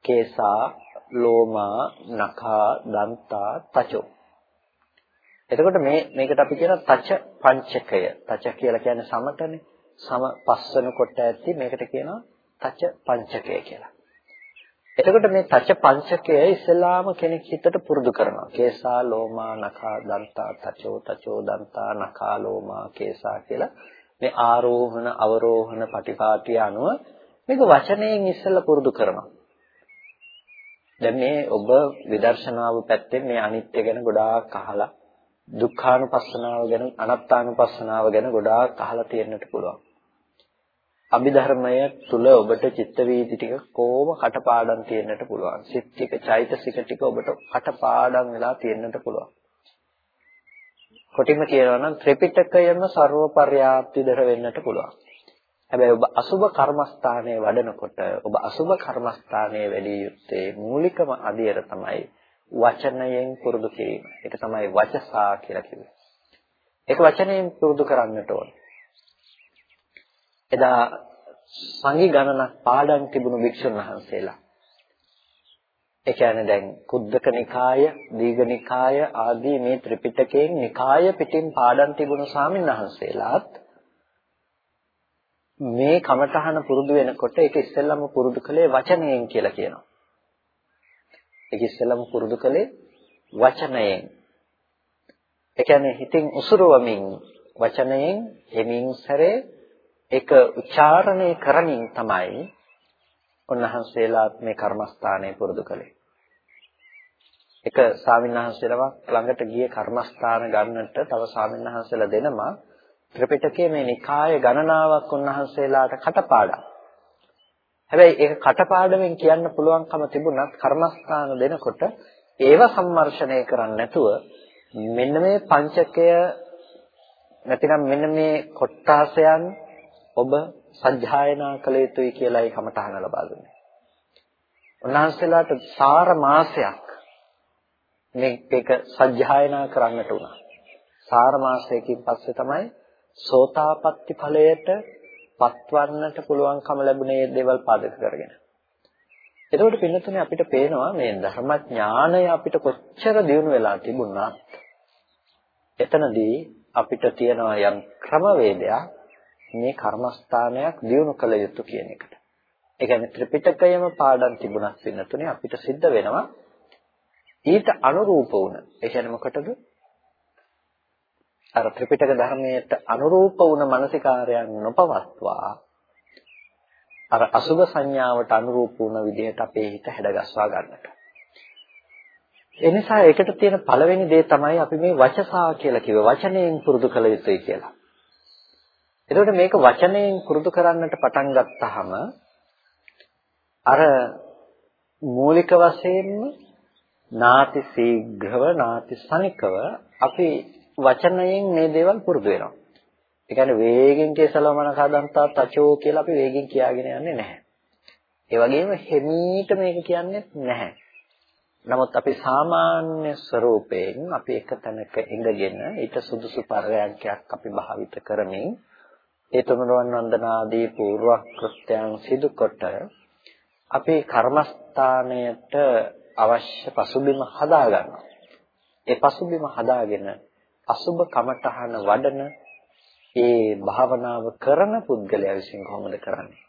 කේසා, ලෝමා, නඛා, දන්තා, තචෝ. එතකොට මේ මේකට අපි කියන තච පංචකය. තච කියලා කියන්නේ සමතනේ. සම පස්වන කොට ඇති මේකට කියනවා තච පංචකය කියලා. එතකොට මේ තච පංචකය ඉස්සෙල්ලාම කෙනෙක් හිතට පුරුදු කරනවා. කේසා ලෝමා නඛා දන්තා තචෝ තචෝ දන්තා නඛා ලෝමා කේසා කියලා මේ ආරෝහණ අවරෝහණ පටිපාටිය අනුව මේක වචනයෙන් ඉස්සෙල්ලා පුරුදු කරනවා. දැන් මේ ඔබ විදර්ශනාව පැත්තෙන් මේ අනිත්‍ය ගැන ගොඩාක් අහලා දුක්ඛානුපස්සනාව ගැන අනාත්තානුපස්සනාව ගැන ගොඩාක් අහලා තියෙන්නට පුළුවන්. අභිධර්මය තුල ඔබට චිත්ත වීදි ටික කොහොම කටපාඩම් තියෙන්නට පුළුවන්. සිත් ටික, චෛතසික ටික ඔබට කටපාඩම් වෙලා තියෙන්නට පුළුවන්. කොටින්ම කියනවා නම් ත්‍රිපිටකයම ਸਰව පර්යාප්තිදර වෙන්නට පුළුවන්. හැබැයි ඔබ අසුබ කර්මස්ථානයේ වඩනකොට ඔබ අසුබ කර්මස්ථානයේ වැඩි යුත්තේ මූලිකම අධියර තමයි වචනයෙන් පුරුදු කිරීම. ඒක තමයි වචසා කියලා කිව්වේ. ඒක වචනයෙන් පුරුදු කරන්නට ඕනේ. එදා සංඝි ගණනක් පාඩම් තිබුණු භික්ෂුන් වහන්සේලා. ඒ කියන්නේ දැන් කුද්දක නිකාය, දීඝ නිකාය ආදී මේ ත්‍රිපිටකයෙන් නිකාය පිටින් පාඩම් තිබුණු ස්වාමීන් වහන්සේලාත් මේ කමඨහන පුරුදු වෙනකොට ඒක ඉස්සෙල්ලම පුරුදු කළේ වචනයෙන් කියලා කියනවා. ඒක ඉස්සෙල්ලම පුරුදු කළේ වචනයෙන්. ඒ කියන්නේ හිතින් උසුරුවමින් වචනයෙන් එමින් සැරේ ඒක උච්චාරණය කරමින් තමයි උන්වහන්සේලාත් මේ කර්මස්ථානය පුරුදු කළේ. එක ස්වාමින්වහන්සේලවක් ළඟට ගිය කර්මස්ථාන ගන්නට තව ස්වාමින්වහන්සේලා දෙනම ත්‍රිපිටකයේ මේ නිකාය ගණනාවක් උන්වහන්සේලාට කටපාඩම්. හැබැයි ඒක කටපාඩමින් කියන්න පුළුවන්කම තිබුණත් කර්මස්ථාන දෙනකොට ඒව සම්මර්ෂණය කරන්නේ නැතුව මෙන්න මේ පංචකය නැතිනම් මෙන්න මේ කොට්ටාසයන් ඔබ සජ්ජායනා කළ යුතුයි කියලා ඒ කමටහන ලබා දුන්නේ. උන්වහන්සේලාට සාර මාසයක් මේක සජ්ජායනා කරන්නට උනා. සාර මාසයකින් පස්සේ තමයි සෝතාපට්ටි ඵලයට පත්වන්නට පුළුවන්කම ලැබුණේ දේවල් පාදක කරගෙන. එතකොට පින්නතුනේ අපිට පේනවා මේ ධර්මඥානය අපිට කොච්චර දියුණු වෙලා තිබුණත් එතනදී අපිට තියෙනවා යම් ක්‍රමවේදයක් මේ කර්මස්ථානයක් දියුණු කළ යුතු කියන එකට. ඒ කියන්නේ ත්‍රිපිටකයම පාඩම් තිබුණත් පින්නතුනේ අපිට සිද්ධ වෙනවා ඊට අනුරූප වුණ. ඒ කියන්නේ මොකටද? අර ත්‍රිපිටක ධර්මයට අනුරූප වුණ මානසිකාරයන් නොපවත්වා අර අසුභ සංඥාවට අනුරූප වුණ විදිහට අපේ හිත හැඩගස්වා ගන්නට. ඒ නිසා ඒකට තියෙන පළවෙනි දේ තමයි අපි මේ වචසා කියලා කිව්ව වචනයෙන් පුරුදු කළ යුතුයි කියලා. එතකොට මේක වචනයෙන් පුරුදු කරන්නට පටන් ගත්තාම අර මූලික වශයෙන්ම නාති සීඝ්‍රව නාති සනිකව අපි වචනයෙන් මේ දේවල් පුරුදු වෙනවා. ඒ කියන්නේ වේගෙන් කේසලමන කදන්තා තචෝ කියලා අපි වේගෙන් කියාගෙන යන්නේ නැහැ. ඒ වගේම හිමීට මේක කියන්නේ නැහැ. නමුත් අපි සාමාන්‍ය ස්වરૂපයෙන් අපි එක තැනක ඉඳගෙන ඊට සුදුසු පරයන්කයක් අපි භාවිත කරමින් ඒ තුනුරුවන් වන්දනාදී පූර්ව කෘත්‍යයන් සිදු කොට අපේ කර්මස්ථානයට අවශ්‍ය පසුබිම හදා ගන්නවා. ඒ පසුබිම හදාගෙන අසුබ කමඨහන වඩන ඒ භාවනාව කරන පුද්ගලයා විසින් කොහොමද කරන්නේ?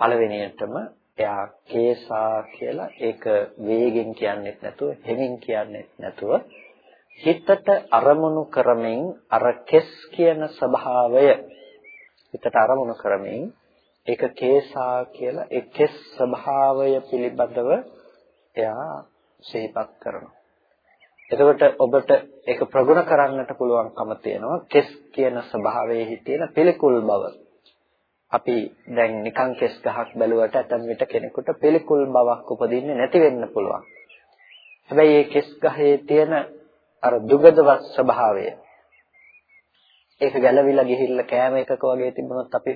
පළවෙනියටම එයා කේසා කියලා ඒක වේගෙන් කියන්නේත් නැතුව හෙමින් කියන්නේත් නැතුව හිතට අරමුණු කරමින් අර කෙස් කියන ස්වභාවය හිතට අරමුණු කරමින් ඒක කේසා කියලා ඒ කෙස් ස්වභාවය පිළිබඳව එයා සිහිපත් කරනවා. එතකොට ඔබට ඒක ප්‍රගුණ කරන්නට පුළුවන්කම තියෙනවා කෙස් කියන ස්වභාවයේ තියෙන පිළිකුල් බව. අපි දැන් නිකන් කෙස් ගහක් බැලුවට ඇතම් විට කෙනෙකුට පිළිකුල් බවක් උපදින්නේ නැති වෙන්න පුළුවන්. හැබැයි මේ කෙස් ගහේ තියෙන අර දුගදවත් ස්වභාවය ඒක ගැලවිලා ගිහිල්ලා කෑම එකක වගේ තිබුණොත් අපි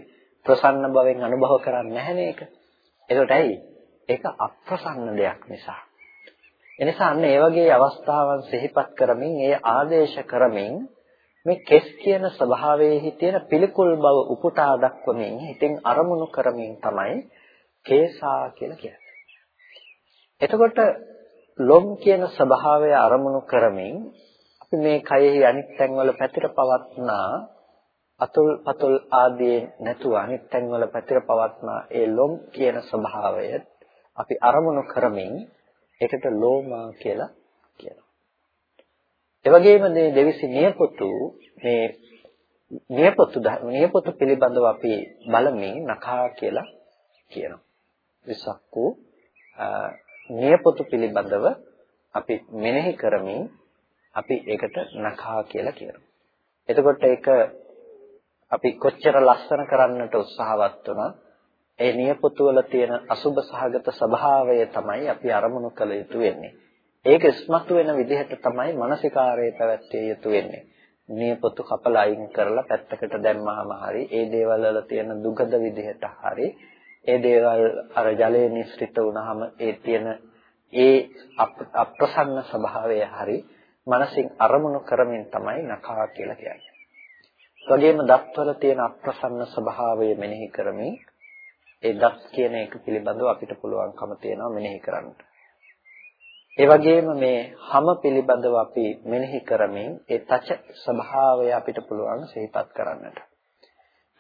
ප්‍රසන්න භවෙන් අනුභව කරන්නේ නැහැ නේක. ඒකට ඇයි? ඒක අප්‍රසන්න දෙයක් නිසා. එනිසා අන්න ඒ වගේ අවස්ථාවන් සිහිපත් කරමින් ඒ ආදේශ කරමින් මේ කෙස් කියන ස්වභාවයේ තියෙන පිළිකුල් බව උපුටා දක්වමින් හිතෙන් අරමුණු කරමින් තමයි කේසා කියලා කියන්නේ. එතකොට ලොම් කියන ස්වභාවය අරමුණු කරමින් අපි මේ කයෙහි අනිත් තැන්වල පැතිර පවත්නා අතුල් පතුල් ආදී නැතුව අනිත් තැන්වල පැතිර පවත්නා ඒ ලොම් කියන ස්වභාවය අපි අරමුණු කරමින් ඒකට ලෝමා කියලා කියනවා. ඒ වගේම මේ දෙවිසි නියපොතු මේ නියපොතු නියපොතු පිළිබඳව අපි බලමින් නඛා කියලා කියනවා. විසක්කු නියපොතු පිළිබඳව අපි මෙනෙහි කරමින් අපි ඒකට නඛා කියලා කියනවා. එතකොට ඒක අපි කොච්චර ලස්සන කරන්නට උත්සාහවත් වුණත් ඒ නියපොතු වල තියෙන අසුබ සහගත ස්වභාවය තමයි අපි අරමුණු කළ යුතු වෙන්නේ. ඒක ඉස්මතු වෙන විදිහට තමයි මානසිකාරයේ පැවැත්විය යුතු වෙන්නේ. නියපොතු කපලා අයින් කරලා පැත්තකට දැම්මහම හරි ඒ දේවල් වල තියෙන දුගද විදිහට හරි ඒ දේවල් අර ජලයේ නිස්ෘත වුණාම ඒ තියෙන ඒ අප්‍රසන්න ස්වභාවය හරි මනසින් අරමුණු කරමින් තමයි නකා කියලා කියන්නේ. වගේම දත්වල තියෙන අප්‍රසන්න ස්වභාවය මෙනෙහි කරමින් ඒ දත් කියන එක පිළිබඳව අපිට පුළුවන්කම තියෙනවා මෙනෙහි කරන්න. ඒ වගේම මේ හැම පිළිබඳව අපි මෙනෙහි කරමින් ඒ තච ස්වභාවය අපිට පුළුවන් සිහිපත් කරන්නට.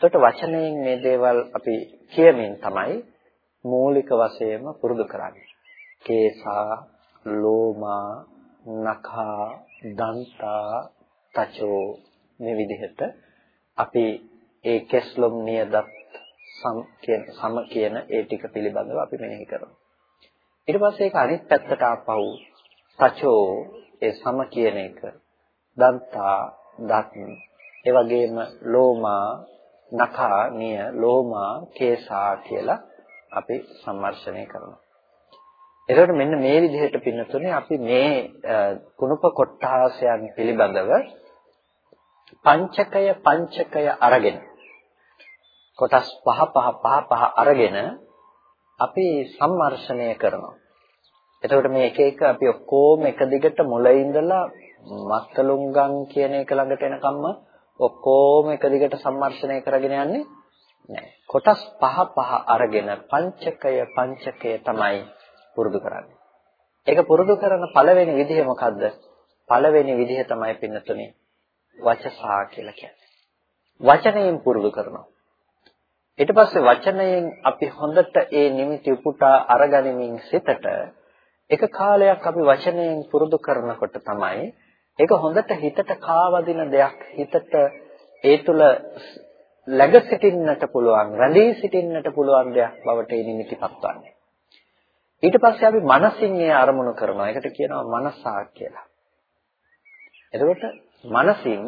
එතකොට වචනයෙන් මේ දේවල් අපි කියමින් තමයි මූලික වශයෙන්ම පුරුදු කරන්නේ. කේසා, ලෝමා, නඛා, දන්තා, තචෝ මේ විදිහට අපි ඒ කෙස්ලොම් නියදත් සම් කියන සම කියන ඒ ටික පිළිබඳව අපි මෙනෙහි කරනවා. ඊට පස්සේ ඒක අනිත් පැත්තට ආපහු සචෝ ඒ සම කියන එක දන්තා දත් ඒ වගේම ලෝමා නඛා නිය ලෝමා කේසා කියලා අපි සම්මර්ෂණය කරනවා. එතකොට මෙන්න මේ විදිහට පින්නතුනේ අපි මේ කුණප කොට්ටාසයන් පිළිබඳව පංචකය පංචකය අරගෙන කොටස් පහ පහ පහ පහ අරගෙන අපි සම්මර්ෂණය කරනවා. එතකොට මේ එක එක අපි ඔක්කොම එක දිගට මුල ඉඳලා මත්තලුංගම් කියන එක ළඟට එනකම්ම ඔක්කොම එක දිගට සම්මර්ෂණය කරගෙන යන්නේ නැහැ. කොටස් පහ පහ අරගෙන පංචකය පංචකය තමයි පුරුදු කරන්නේ. ඒක පුරුදු කරන පළවෙනි විදිහ මොකද්ද? පළවෙනි විදිහ තමයි පින්නතුනේ වචසා කියලා කියන්නේ. වචනයෙන් පුරුදු කරනවා. ඊට පස්සේ වචනයෙන් අපි හොඳට ඒ නිමිති උපුටා අරගනිමින් සිතට එක කාලයක් අපි වචනයෙන් පුරුදු කරනකොට තමයි ඒක හොඳට හිතට කාවදින දෙයක්. හිතට ඒ තුල läග සිටින්නට පුළුවන් රැඳී සිටින්නට පුළුවන් දෙයක් බවට ඒ නිමිති පත්වන්නේ. ඊට පස්සේ අපි මනසින් ඒ අරමුණු කරනවා. ඒකට කියනවා මනසා කියලා. එතකොට මනසින්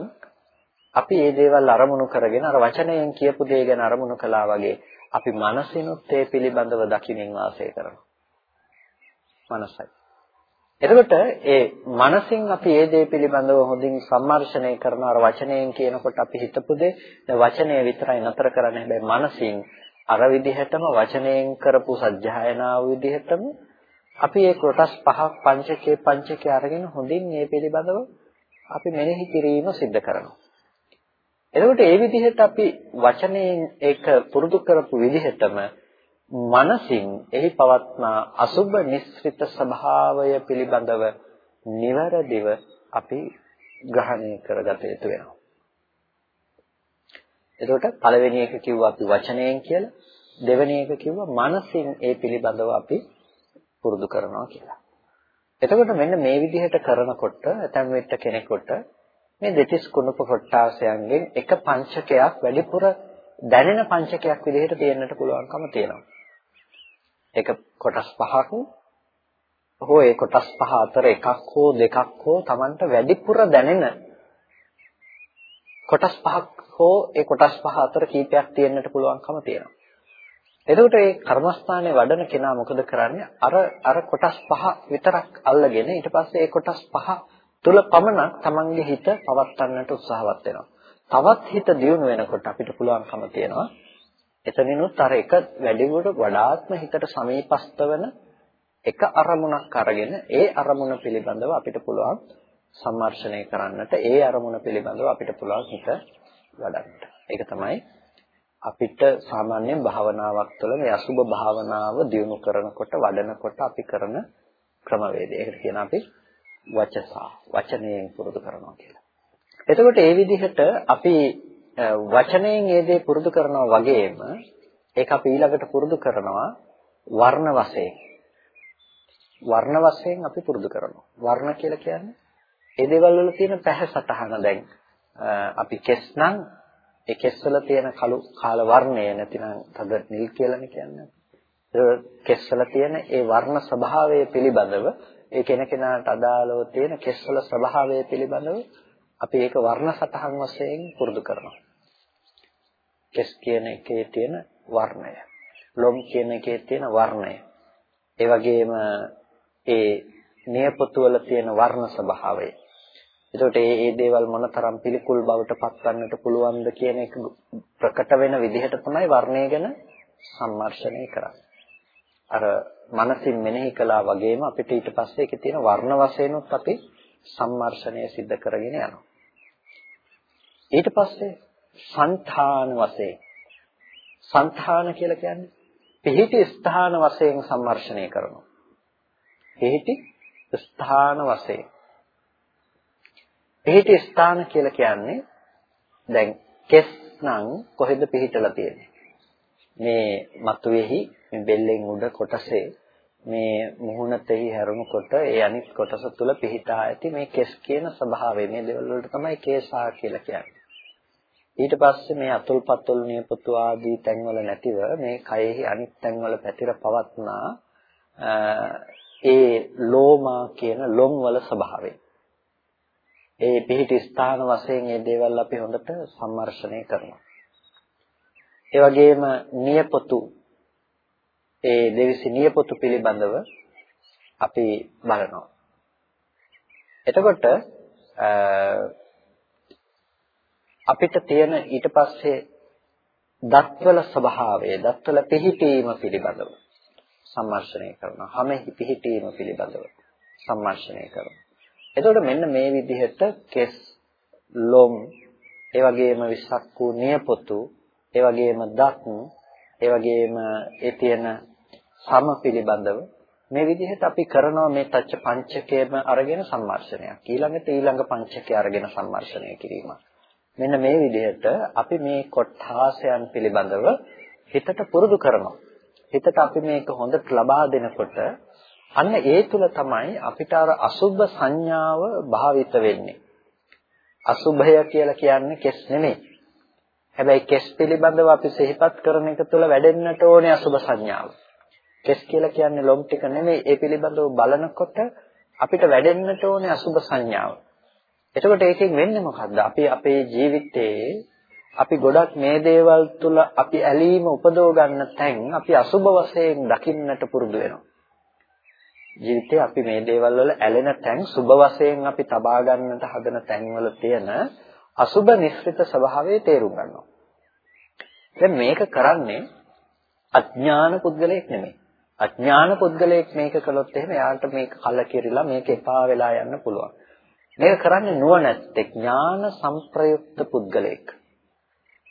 අපි මේ දේවල් අරමුණු කරගෙන අර වචනයෙන් කියපු දේ ගැන අරමුණු කළා වගේ අපි මනසිනුත් ඒ පිළිබඳව දකිමින් වාසය කරනවා. මනසයි. එතකොට ඒ මනසින් අපි ඒ දේ පිළිබඳව හොඳින් සම්මර්ෂණය කරන අර වචනයෙන් කියනකොට අපි හිතපු දේ වචනය විතරයි නතර කරන්නේ හැබැයි මනසින් අර විදිහටම වචනයෙන් කරපු සත්‍යයනාව විදිහටම අපි ඒ කොටස් පහක් පංචකේ පංචකේ අරගෙන හොඳින් මේ පිළිබඳව අපි මෙනෙහි කිරීම සිද්ධ කරනවා. එතකොට ඒ විදිහට අපි වචනයෙන් ඒක පුරුදු කරපු විදිහටම මනසින් එහි පවත්නා අසුබ නිස්ෘත ස්වභාවය පිළිබඳව නිවැරදිව අපි ග්‍රහණය කරගත යුතු වෙනවා. එතකොට පළවෙනි එක කිව්වා අපි වචනයෙන් කියලා. දෙවෙනි එක කිව්වා මනසින් ඒ පිළිබඳව අපි පුරුදු කරනවා කියලා. එතකොට මෙන්න මේ විදිහට කරනකොට ඇතැම් වෙට කෙනෙකුට මේ දෙතිස් කුණප කොටාසයන්ගෙන් එක පංචකයක් වැඩිපුර දැනෙන පංචකයක් විදිහට තියෙන්නට පුළුවන්කම තියෙනවා. ඒක කොටස් පහක් හෝ ඒ කොටස් පහ අතර එකක් හෝ දෙකක් හෝ Tamanට වැඩිපුර දැනෙන කොටස් පහක් හෝ ඒ කොටස් පහ අතර කීපයක් තියෙන්නට පුළුවන්කම තියෙනවා. එතකොට මේ කර්මස්ථානයේ වඩන කෙනා මොකද කරන්නේ? අර අර කොටස් පහ විතරක් අල්ලගෙන ඊට පස්සේ ඒ කොටස් පහ තුල පමණක් Tamanගේ හිත පවත්වන්නට උත්සාහවත් වෙනවා. තවත් හිත දියුණු වෙනකොට අපිට පුළුවන්කම තියෙනවා එතනිනුත් අර එක වැඩිපුර වඩාත්ම හිතට සමීපස්ත වෙන එක අරමුණක් අරගෙන ඒ අරමුණ පිළිබඳව අපිට පුළුවන් සම්මර්ෂණය කරන්නට ඒ අරමුණ පිළිබඳව අපිට පුළුවන් හිත වඩන්නට. ඒක තමයි අපිට සාමාන්‍යයෙන් භාවනාවක් තුළ මේ අසුබ භාවනාව දියුණු කරනකොට වඩනකොට අපි කරන ක්‍රමවේදය. ඒකට කියන අපි වචසා වචනයෙන් පුරුදු කරනවා කියලා. එතකොට ඒ විදිහට අපි වචනයෙන් ඒ දේ පුරුදු කරනවා වගේම ඒක අපි ඊළඟට පුරුදු කරනවා වර්ණ වශයෙන්. වර්ණ වශයෙන් අපි පුරුදු කරනවා. වර්ණ කියලා කියන්නේ ඒ දේවල් වල තියෙන පැහැසටහන දැන් අපි කෙස් නම් ඒ කෙස් වල තියෙන කළු කාල වර්ණය නැතිනම් තද නිල් කියලානේ කියන්නේ. ඒ කෙස් වල තියෙන ඒ වර්ණ ස්වභාවය පිළිබඳව ඒ කෙනකෙනාට අදාළව තියෙන කෙස් වල ස්වභාවය පිළිබඳව අපි ඒක වර්ණ සටහන් වශයෙන් පුරුදු කරනවා. කෙස් කියන එකේ තියෙන වර්ණය. ලොම් කියන එකේ තියෙන වර්ණය. ඒ වගේම ඒ නියපොතු වල තියෙන වර්ණ ස්වභාවය. එතකොට මේ මේ දේවල් මොනතරම් පිළිකුල් බවට පත්වන්නට පුළුවන්ද කියන එක ප්‍රකට වෙන විදිහට තමයි වර්ණය ගැන සම්මර්ෂණය කරන්නේ. අර මනසින් මෙනෙහි කළා වගේම අපිට ඊට පස්සේ ඒකේ තියෙන වර්ණ වශයෙන්ුත් අපි සම්මර්ෂණය සිද්ධ කරගෙන යනවා. ඊට පස්සේ సంධාන වශයෙන් సంධාන කියලා කියන්නේ පිහිටි ස්ථාන වශයෙන් සම්මර්ෂණය කරනවා. පිහිටි ස්ථාන වශයෙන්. පිහිටි ස්ථාන කියලා කියන්නේ දැන් කෙස් නම් කොහෙද පිහිටලා තියෙන්නේ? මේ මතුවේහි මේ බෙල්ලෙන් උඩ කොටසේ මේ මුහුණතෙහි හැරුණුකොට ඒ අනිත් කොටස තුල පිහිටා ඇති මේ කෙස් කියන ස්වභාවය මේ දේවල් වලට තමයි කේසා කියලා කියන්නේ. ඊට පස්සේ මේ අතුල් පතුල් නියපොතු ආදී තැන්වල නැතිව මේ කයෙහි අනිත් තැන්වල පැතිර පවත්නා ඒ ලෝමා කියන ලොම් වල ස්වභාවය. ඒ පිහිටි ස්ථාන වශයෙන් මේ දේවල් අපි හොඳට සම්මර්ෂණය කරනවා. ඒ වගේම නියපොතු ඒ දෙවිසි නියපොතු පිළිබඳව අපි බලනවා. එතකොට අපිට තියෙන ඊට පස්සේ දත්වල ස්වභාවය දත්වල පිහිටීම පිළිබඳව සම්මර්ෂණය කරනවා. හැමෙහි පිහිටීම පිළිබඳව සම්මර්ෂණය කරනවා. එතකොට මෙන්න මේ විදිහට කෙස් ලොම් ඒ වගේම විසක් වූ නියපොතු ඒ වගේම දත් ඒ වගේම ඒ තියෙන සම පිළිබඳව මේ විදිහට අපි කරනවා මේ තච්ච පංචකයම අරගෙන සම්මර්ෂණයක්. ඊළඟට ඊළඟ පංචකය අරගෙන සම්මර්ෂණය කිරීමක්. මෙන්න මේ විදිහට අපි මේ කොට්ඨාසයන් පිළිබඳව හිතට පුරුදු කරනවා. හිතට අපි මේක හොඳට ලබා දෙනකොට අන්න ඒ තුල තමයි අපිට අර අසුභ සංඥාව භාවිත වෙන්නේ. අසුභය කියලා කියන්නේ කෙස් නෙමෙයි. හැබැයි කෙස් පිළිබඳව අපි සිහිපත් කරන එක තුළ වැඩෙන්නට ඕනේ අසුභ සංඥාව. කෙස් කියලා කියන්නේ ලොම් ටික නෙමෙයි ඒ පිළිබඳව බලනකොට අපිට වැඩෙන්නට ඕනේ අසුභ සංඥාව. එතකොට ඒකෙන් වෙන්නේ මොකද්ද? අපි අපේ ජීවිතයේ අපි ගොඩක් මේ දේවල් තුල අපි ඇලීම උපදව ගන්න තැන් අපි අසුබ වශයෙන් දකින්නට පුරුදු වෙනවා. ජීවිතේ අපි මේ දේවල් වල ඇලෙන තැන් සුබ වශයෙන් අපි තබා ගන්නට හදන තැන් වල තියෙන අසුබ නිස්සිත ස්වභාවය තේරුම් ගන්නවා. දැන් මේක කරන්නේ අඥාන පුද්ගලයෙක් නෙමෙයි. අඥාන පුද්ගලයෙක් මේක කළොත් එහෙම එයාට මේක කලකිරිලා මේක එපා වෙලා යන්න පුළුවන්. මේක කරන්නේ නුවණැත්තෙක් ඥාන සංප්‍රයුක්ත පුද්ගලයෙක්.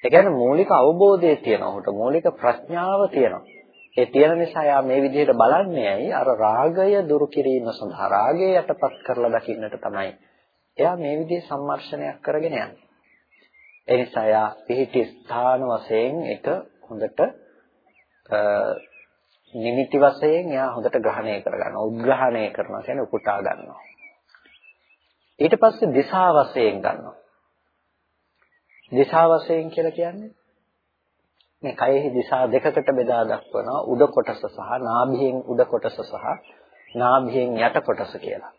ඒ කියන්නේ මූලික අවබෝධය තියෙනවා. ඔහුට මූලික ප්‍රඥාව තියෙනවා. ඒ තියෙන නිසා යා මේ විදිහට බලන්නේ ඇයි? අර රාගය දුරු කිරීම සඳහා රාගය යටපත් කරලා දකින්නට තමයි එයා මේ විදිහේ සම්මර්ෂණයක් කරගෙන යන්නේ. ඒ නිසා එයා පිහිටි ස්ථාන වශයෙන් එක හොඳට නිමිති වශයෙන් එයා හොඳට ග්‍රහණය කරගන්නවා. උද්ග්‍රහණය කරනවා කියන්නේ උපුටා ගන්නවා. ඊට පස්සේ දිශා වශයෙන් ගන්නවා. දිශා වශයෙන් කියලා කියන්නේ මේ කයෙහි දිශා දෙකකට බෙදා දක්වනවා උඩ කොටස සහ නාභියෙන් උඩ කොටස සහ නාභියෙන් යට කොටස කියලා.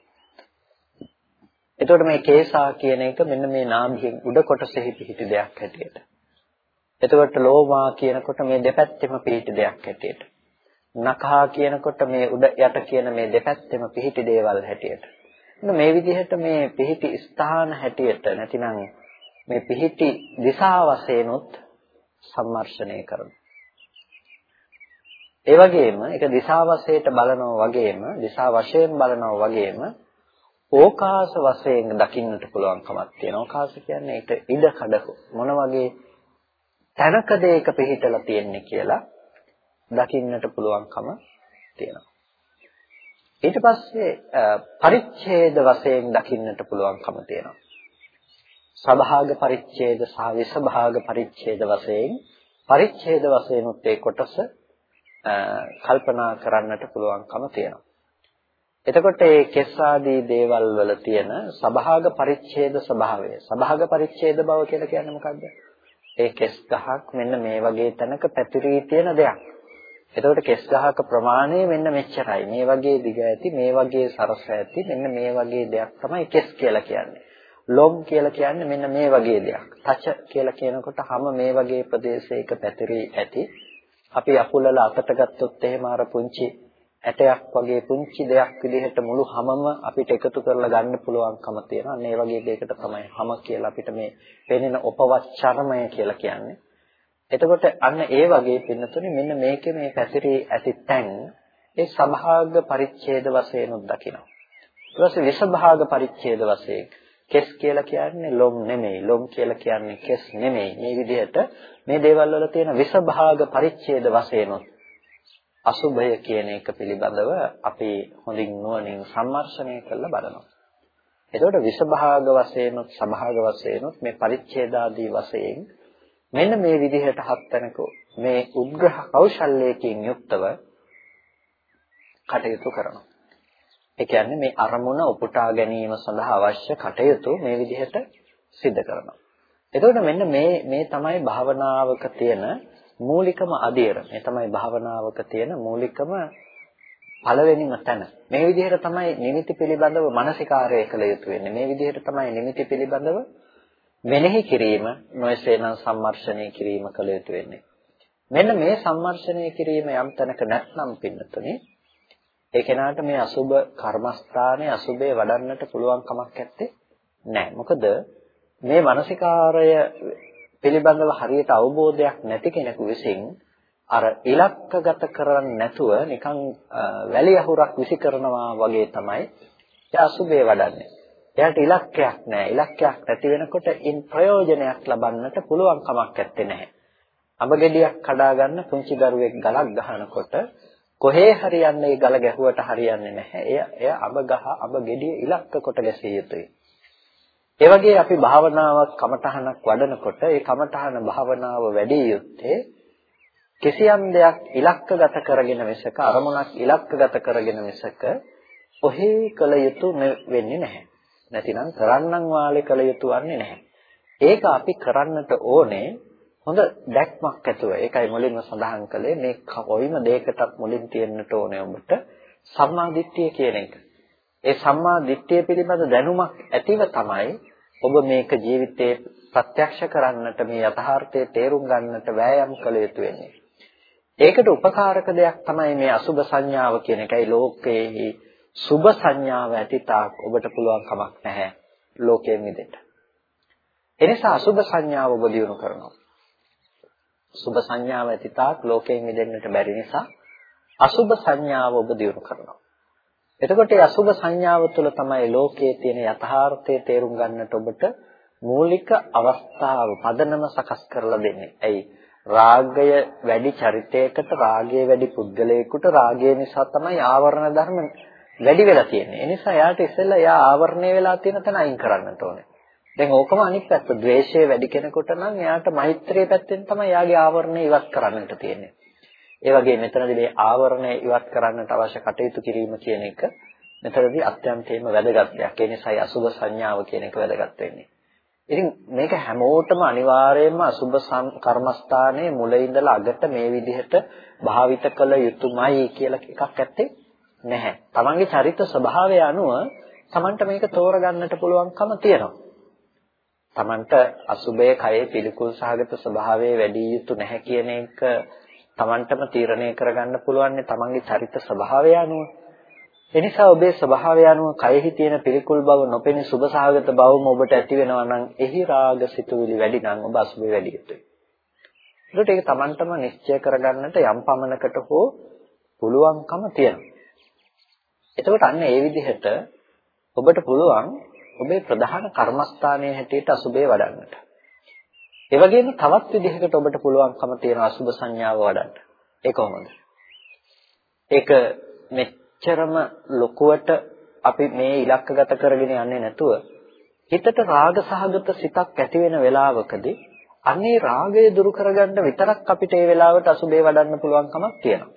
එතකොට මේ කේසා කියන එක මෙන්න මේ නාභියෙන් උඩ කොටසෙහි පිහිටි දෙයක් හැටියට. එතකොට ලෝමා කියනකොට මේ දෙපැත්තෙම පිහිටි දෙයක් හැටියට. නඛා කියනකොට මේ උඩ යට කියන මේ දෙපැත්තෙම පිහිටි දේවල් හැටියට. මේ විදිහට මේ පිහිටි ස්ථාන හැටියට නැතිනම් මේ පිහිටි දිශා වශයෙන්ුත් සම්මර්ෂණය කරනවා. ඒ වගේම ඒක දිශා වශයෙන් බලනවා වගේම දිශා වශයෙන් බලනවා වගේම ඕකාස වශයෙන් දකින්නට පුළුවන්කමක් තියෙනවා. ඕකාස කියන්නේ ඒක ඉඩ කඩ මොන වගේ තැනකද ඒක පිහිටලා තියෙන්නේ කියලා දකින්නට පුළුවන්කම තියෙනවා. ඊට පස්සේ පරිච්ඡේද වශයෙන් දකින්නට පුළුවන්කම තියෙනවා. සභාග පරිච්ඡේද සහ විසභාග පරිච්ඡේද වශයෙන් පරිච්ඡේද වශයෙන් උත් ඒ කොටස කල්පනා කරන්නට පුළුවන්කම තියෙනවා. එතකොට මේ කෙස් ආදී දේවල් වල තියෙන සභාග පරිච්ඡේද ස්වභාවය. සභාග පරිච්ඡේද බව කියලා කියන්නේ මොකද්ද? ඒ කෙස් ගහක් මෙන්න මේ වගේ තැනක පැතිරී තියෙන දෙයක්. එතකොට කෙස් ගහක ප්‍රමාණය මෙන්න මෙච්චරයි. මේ වගේ දිග ඇති, මේ වගේ සරස ඇති, මෙන්න මේ වගේ දෙයක් තමයි කෙස් කියලා කියන්නේ. ලොම් කියලා කියන්නේ මෙන්න මේ වගේ දෙයක්. තච කියලා කියනකොට හැම මේ වගේ ප්‍රදේශයක පැතිරී ඇති. අපි අකුලල අතට ගත්තොත් එහෙම අර පුංචි ඇටයක් වගේ පුංචි දෙයක් විදිහට මුළු හැමම අපිට එකතු කරලා ගන්න පුළුවන්කම තියෙනවා. අන්න ඒ වගේ දෙයකට තමයි හැම කියලා අපිට මේ පෙනෙන උපවත් චර්මය කියලා කියන්නේ. එතකොට අන්න ඒ වගේ පින්නතුනේ මෙන්න මේකේ මේ පැතිරී ඇති තැන් ඒ සභාග පරිච්ඡේද වශයෙන් උදකිනවා. ඊට පස්සේ විසභාග පරිච්ඡේද වශයෙන් කෙස් කියලා කියන්නේ ලොම් නෙමෙයි. ලොම් කියලා කියන්නේ කෙස් නෙමෙයි. මේ විදිහට මේ දේවල් වල තියෙන විසභාග පරිච්ඡේද වශයෙන් අසුභය කියන එක පිළිබඳව අපි හොඳින් නුවණින් සම්මර්ෂණය කරලා බලනවා. එතකොට විසභාග වශයෙන් සභාග වශයෙන් මේ පරිච්ඡේදාදී වශයෙන් මෙන්න මේ විදිහට හත්තැනක මේ උද්ග්‍රහ කෞශල්‍යයෙන් යුක්තව කටයුතු කරනවා. ඒ කියන්නේ මේ අරමුණ උපුටා ගැනීම සඳහා අවශ්‍ය කටයුතු මේ විදිහට සිද්ධ කරනවා. එතකොට මෙන්න මේ මේ තමයි භාවනාවක තියෙන මූලිකම අධීර. මේ තමයි භාවනාවක තියෙන මූලිකම පළවෙනිම තැන. මේ විදිහට තමයි නිමිති පිළිබඳව මානසිකාරය කළ යුතු වෙන්නේ. මේ විදිහට තමයි නිමිති පිළිබඳව මෙනෙහි කිරීම නොයසේනම් සම්මර්ෂණය කිරීම කළ යුතු වෙන්නේ. මෙන්න මේ සම්මර්ෂණය කිරීම යම් තැනක නැත්නම් පින්නතුනේ ඒ කෙනාට මේ අසුබ කර්මස්ථානයේ අසුබේ වඩන්නට පුළුවන් කමක් නැත්තේ නෑ. මොකද මේ මානසිකාරය පිළිබඳව හරියට අවබෝධයක් නැති කෙනෙකු විසින් අර ඉලක්කගත කරන්නේ නැතුව නිකන් වැලි අහුරක් විසි කරනවා වගේ තමයි ඒ අසුබේ වඩන්නේ. එයාට ඉලක්කයක් නැහැ. ඉලක්කයක් නැති වෙනකොට ඉන් ප්‍රයෝජනයක් ලබන්නට පුළුවන් කමක් නැත්තේ නැහැ. අඹ ගෙඩියක් කඩා ගන්න පුංචි දරුවෙක් ගලක් ගහනකොට කොහේ හරියන්නේ ගල ගැහුවට හරියන්නේ නැහැ. එය එය අඹ ගහ අඹ ගෙඩිය ඉලක්ක කොට ගැසිය යුතුයි. ඒ වගේ අපි භාවනාවක් කමඨහනක් වඩනකොට ඒ කමඨහන භාවනාව වැඩි යුත්තේ කිසියම් දෙයක් ඉලක්කගත කරගෙන මිසක අරමුණක් ඉලක්කගත කරගෙන මිසක ඔහේ කළ යුතු වෙන්නේ නැහැ. නැතිනම් කරන්නම් වාලේ කළ යුතු වන්නේ නැහැ. ඒක අපි කරන්නට ඕනේ හොඳ දැක්මක් ඇතුව. ඒකයි මුලින්ම සඳහන් කළේ මේ කොයිම දෙයකටත් මුලින් තියෙන්නට ඕනේ ඔබට සම්මා දිට්ඨිය කියන එක. ඒ සම්මා දිට්ඨිය පිළිබඳ දැනුමක් ඇතිව තමයි ඔබ මේක ජීවිතේ ප්‍රත්‍යක්ෂ කරන්නට මේ යථාර්ථය තේරුම් ගන්නට වෑයම් කළ යුතු වෙන්නේ. ඒකට උපකාරක දෙයක් තමයි මේ අසුබ සංඥාව කියන එකයි ලෝකයේ සුබ සංඥාව ඇති තාක් ඔබට පුළුවන් කමක් නැහැ ලෝකයෙන් මිදෙන්න. එනිසා අසුබ සංඥාව ඔබ දිනු කරනවා. සුබ සංඥාව ඇති තාක් ලෝකයෙන් මිදෙන්නට බැරි නිසා අසුබ සංඥාව ඔබ දිනු කරනවා. එතකොට මේ අසුබ සංඥාව තුළ තමයි ලෝකයේ තියෙන යථාර්ථය තේරුම් ගන්නට ඔබට මූලික අවස්ථාව පදනම සකස් කරලා දෙන්නේ. ඇයි? රාගය වැඩි චරිතයකට රාගය වැඩි පුද්ගලයෙකුට රාගය නිසා තමයි ආවරණ ධර්ම වැඩි වෙලා තියෙන්නේ. ඒ නිසා එයාට ඉස්සෙල්ලා එයා ආවරණය වෙලා තියෙන තැන අයින් කරන්නට ඕනේ. දැන් ඕකම අනිත් පැත්ත. ද්වේෂය වැඩි කෙනෙකුට නම් එයාට මෛත්‍රිය පැත්තෙන් තමයි එයාගේ ආවරණය ඉවත් කරන්නට තියෙන්නේ. ඒ වගේ මෙතනදී මේ ආවරණය ඉවත් කරන්නට අවශ්‍ය කටයුතු කිරීම කියන එක මෙතනදී අත්‍යන්තයෙන්ම වැදගත් දෙයක්. ඒ නිසායි අසුබ සංඥාව කියන එක වැදගත් වෙන්නේ. ඉතින් මේක හැමෝටම අනිවාර්යයෙන්ම අසුබ කර්මස්ථානයේ මුල ඉඳලා අගට මේ විදිහට භාවිත කළ යුතුමයි කියලා එකක් ඇත්තේ නැහැ. තමන්ගේ චරිත ස්වභාවය අනුව තමන්ට මේක තෝරගන්නට පුළුවන්කම තියෙනවා. තමන්ට අසුබයේ කයේ පිළිකුල් සහගත ස්වභාවය වැඩි යුතු නැහැ කියන එක තමන්ටම තීරණය කරගන්න පුළුවන් තමන්ගේ චරිත ස්වභාවය අනුව. එනිසා ඔබේ ස්වභාවය අනුව කයෙහි තියෙන පිළිකුල් බව නොපෙනී සුභසහගත බවම ඔබට ඇති වෙනවා නම් එහි රාග සිතුවිලි වැඩි නම් ඔබ අසුබේ වැඩි යුතුයි. ඒකට ඒක තමන්ටම නිශ්චය කරගන්නට යම් පමණකට හෝ පුළුවන්කම තියෙනවා. එතකොට අන්න ඒ විදිහට ඔබට පුළුවන් ඔබේ ප්‍රධාන කර්මස්ථානයේ හැටියට අසුබේ වඩන්නට. ඒ වගේම තවත් විදිහකට ඔබට පුළුවන්කම තියෙන අසුබ සංඥාව වඩන්න. ඒ කොහොමද? ඒක මෙච්චරම ලොකුවට අපි මේ ඉලක්කගත කරගෙන යන්නේ නැතුව හිතට රාග සහගත සිතක් ඇති වෙන වෙලාවකදී අන්නේ රාගය දුරු කරගන්න විතරක් අපිට ඒ වෙලාවට අසුබේ වඩන්න පුළුවන්කමක් තියෙනවා.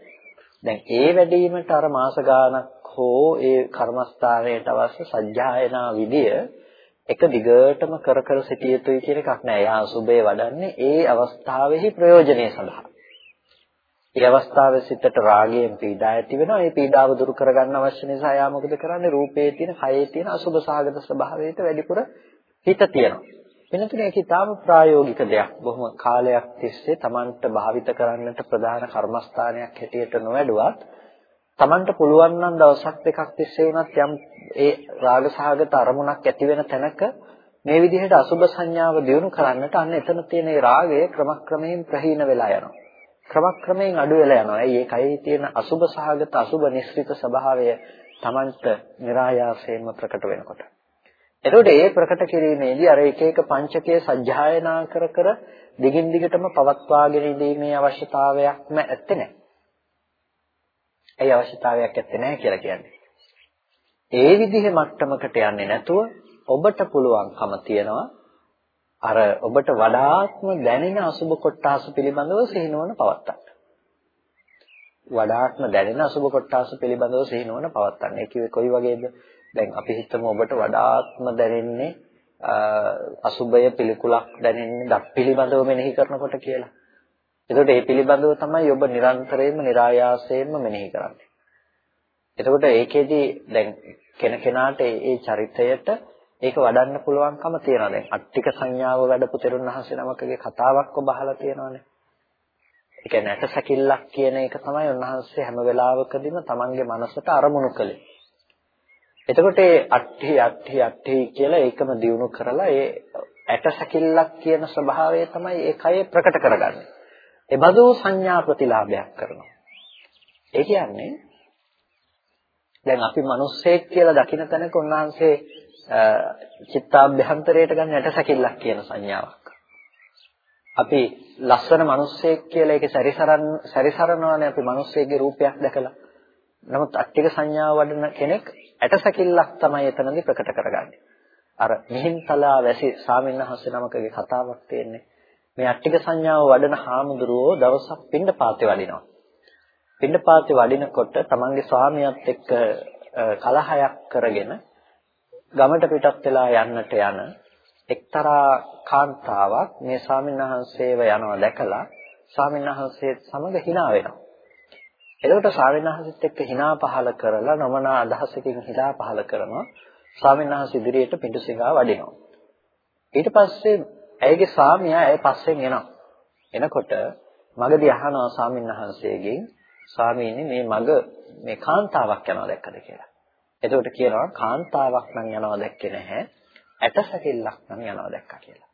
දැන් ඒ වැඩිවීමට අර මාස ගාණක් හෝ ඒ කර්මස්ථානයට අවශ්‍ය සජ්ජායනා විදිය එක දිගටම කර කර සිටිය යුතුයි කියන එකක් නෑ. යා අසුබේ වඩන්නේ ඒ අවස්ථාවේහි ප්‍රයෝජනය සඳහා. ඒ අවස්ථාවේ සිතට රාගයෙන් පීඩා ඇති වෙනවා. ඒ පීඩාව දුරු කරගන්න අවශ්‍ය නිසා යා මොකද කරන්නේ? රූපයේ තියෙන, කයේ තියෙන අසුබ සහගත ස්වභාවයට වැඩිපුර හිත තියනවා. වෙනතුනේ ඒක ඊටාම ප්‍රායෝගික දෙයක්. බොහොම කාලයක් තිස්සේ Tamanට භාවිත කරන්නට ප්‍රධාන කර්මස්ථානයක් හැටියට නොවැඩුවත් Tamanට පුළුවන් නම් දවසක් දෙකක් තිස්සේ වුණත් යම් ඒ රාග සහගත අරමුණක් ඇති වෙන තැනක මේ විදිහට අසුබ සංඥාව දියුණු කරන්නට අන්න එතන තියෙන ඒ රාගය ක්‍රමක්‍රමයෙන් ප්‍රහීන වෙලා යනවා. ක්‍රමක්‍රමයෙන් අඩු වෙලා යනවා. ඒ ඒකයි තියෙන අසුබ සහගත අසුබ නිස්ෘත ස්වභාවය Tamanට નિરાයාසයෙන්ම ප්‍රකට වෙනකොට. එතකොට ඒ ප්‍රකට කිරීමේදී අර එක එක පංචකයේ සජ්ජායනා කර කර දිගින් දිගටම පවත්වාගෙන ඉදීමේ අවශ්‍යතාවයක්ම ඇත්තේ නැහැ. ඒ අවශ්‍යතාවයක් ඇත්තේ නැහැ කියලා කියන්නේ. ඒ විදිහේ මට්ටමකට යන්නේ නැතුව ඔබට පුළුවන්කම තියනවා අර ඔබට වඩාත්ම දැනෙන අසුබ කොටාස පිළිබඳව සිහිනුවන පවත්තන්න. වඩාත්ම දැනෙන අසුබ කොටාස පිළිබඳව සිහිනුවන පවත්තන්න. ඒ කිව්වේ කොයි වගේද? දැන් අපි හිතමු ඔබට වඩාත්ම දැනෙන්නේ අසුබය පිළිකුලක් දැනෙන්නේ දත් පිළිබඳව මෙනෙහි කරනකොට කියලා. එතකොට ඒ පිළිබඳව තමයි ඔබ නිරන්තරයෙන්ම નિરાයාසයෙන්ම මෙනෙහි කරන්නේ. එතකොට ඒකෙදී දැන් කෙනකෙනාට ඒ චරිතයට ඒක වඩන්න පුළුවන්කම තියෙනවා. දැන් අට්ටික සංඥාව වැඩපු තෙරුන් වහන්සේ නමකගේ කතාවක් ඔබ අහලා තියෙනවානේ. ඒ කියන්නේ ඇට සැකිල්ලක් කියන එක තමයි උන්වහන්සේ හැම වෙලාවකදීම Tamanගේ මනසට අරමුණු කළේ. එතකොට ඒ අට්ටි අට්ටි අට්ටි කියලා ඒකම දිනු කරලා ඒ ඇට සැකිල්ලක් කියන ස්වභාවය තමයි ඒ කය ප්‍රකට කරගන්නේ. ඒ බඳු සංඥා ප්‍රතිලාභයක් කරනවා. ඒ කියන්නේ දැන් අපි මිනිස්සෙක් කියලා දකින තැනක උන්වහන්සේ චිත්තාභ්‍යන්තරයට ගන්න ඇටසැකිල්ලක් කියන සංඥාවක්. අපි ලස්සන මිනිස්සෙක් කියලා ඒකේ සැරිසරන සැරිසරනවානේ අපි මිනිස්සෙක්ගේ රූපයක් දැකලා. නමුත් අට්ටික සංඥාව වඩන කෙනෙක් ඇටසැකිල්ලක් තමයි එතනදී ප්‍රකට කරගන්නේ. අර මිහින්තලා වැසි සාමින්හස්ස නමකගේ කතාවක් තියෙන්නේ. මේ අට්ටික සංඥාව වඩන හාමුදුරුවෝ දවසක් පින්ඩපාතේ වඩිනවා. පින්ඩපාතේ වඩිනකොට තමන්ගේ ස්වාමියාත් එක්ක කලහයක් කරගෙන ගමට පිටත් වෙලා යන්නට යන එක්තරා කාන්තාවක් මේ ස්වාමින්වහන්සේව යනවා දැකලා ස්වාමින්වහන්සේ සමග hina වෙනවා. එතකොට ස්වාමින්වහන්සේත් එක්ක hina පහල කරලා නොමනා අදහසකින් hina පහල කරනවා. ස්වාමින්වහන්සේ ඉදිරියට පිඬුසිඟා වඩිනවා. ඊට පස්සේ ඇයගේ ස්වාමියා ඇය පස්සෙන් එනවා. එනකොට මගදී අහනවා ස්වාමින්වහන්සේගෙන් ස්වාමීනි මේ මග මේ කාන්තාවක් යනවා දැක්කද කියලා. එතකොට කියනවා කාන්තාවක් නම් යනවා දැක්කේ නැහැ. ඇටසැකිල්ලක් නම් යනවා දැක්කා කියලා.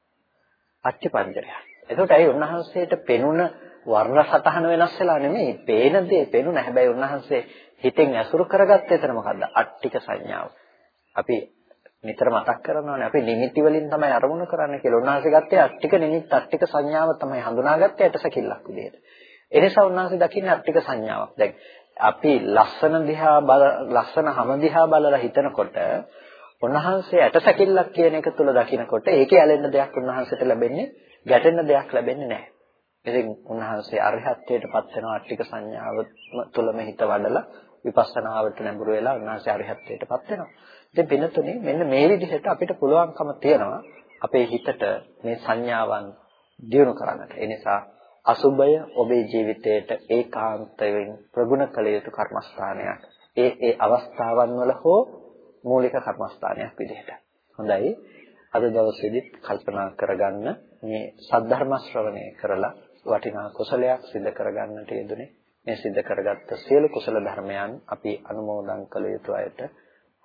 අච්චපංජරය. එතකොට ඇයි උන්වහන්සේට පෙනුන වර්ණ සතහන වෙනස් වෙලා නෙමෙයි. පේන දේ පෙනුන. හැබැයි උන්වහන්සේ හිතෙන් ඇසුරු කරගත්තේ එතන මොකද්ද? අට්ටික සංඥාව. අපි නිතර මතක් කරනවානේ අපි නිමිති වලින් තමයි අරමුණු කරන්නේ කියලා. උන්වහන්සේ ගත්තේ අට්ටික නිමිත් අට්ටික සංඥාව තමයි හඳුනාගත්තේ ඇටසැකිල්ලක් විදිහට. එනිසා උන්වහන්සේ දකින්නේ අට්ටික සංඥාවක්. දැන් අපි ලස්සන දිහා බල ලස්සන හැම දිහා බලලා හිතනකොට උන්වහන්සේ ඇටසැකිල්ලක් කියන එක තුල දකිනකොට ඒකේ ඇලෙන්න දෙයක් උන්වහන්සේට ලැබෙන්නේ ගැටෙන්න දෙයක් ලැබෙන්නේ නැහැ. ඉතින් උන්වහන්සේ අරහත්ත්වයට පත් වෙන අට්ටික සංඥාව තුලම හිත වඩලා විපස්සනාවට නැඹුරු වෙලා උන්වහන්සේ අරහත්ත්වයට පත් වෙනවා. ඉතින් පින්නතුනේ මෙන්න මේ විදිහට අපිට පුළුවන්කම තියෙනවා අපේ හිතට මේ සංඥාවන් දියුණු කරන්නට. ඒ නිසා අසුබය ඔබේ ජීවිතයට ඒකාන්තයෙන් ප්‍රගුණ කළ යුතු කර්මස්ථානයක්. ඒ ඒ අවස්ථාවන් වල හෝ මූලික කර්මස්ථානයක් විදිහට. හොඳයි. අද දවසේදීත් කල්පනා කරගන්න මේ සද්ධර්ම ශ්‍රවණය කරලා වටිනා කුසලයක් සිදු කරගන්නට යෙදුනේ. මේ සිදු කරගත්ත සියලු කුසල ධර්මයන් අපි අනුමෝදන් කළ යුතු අයට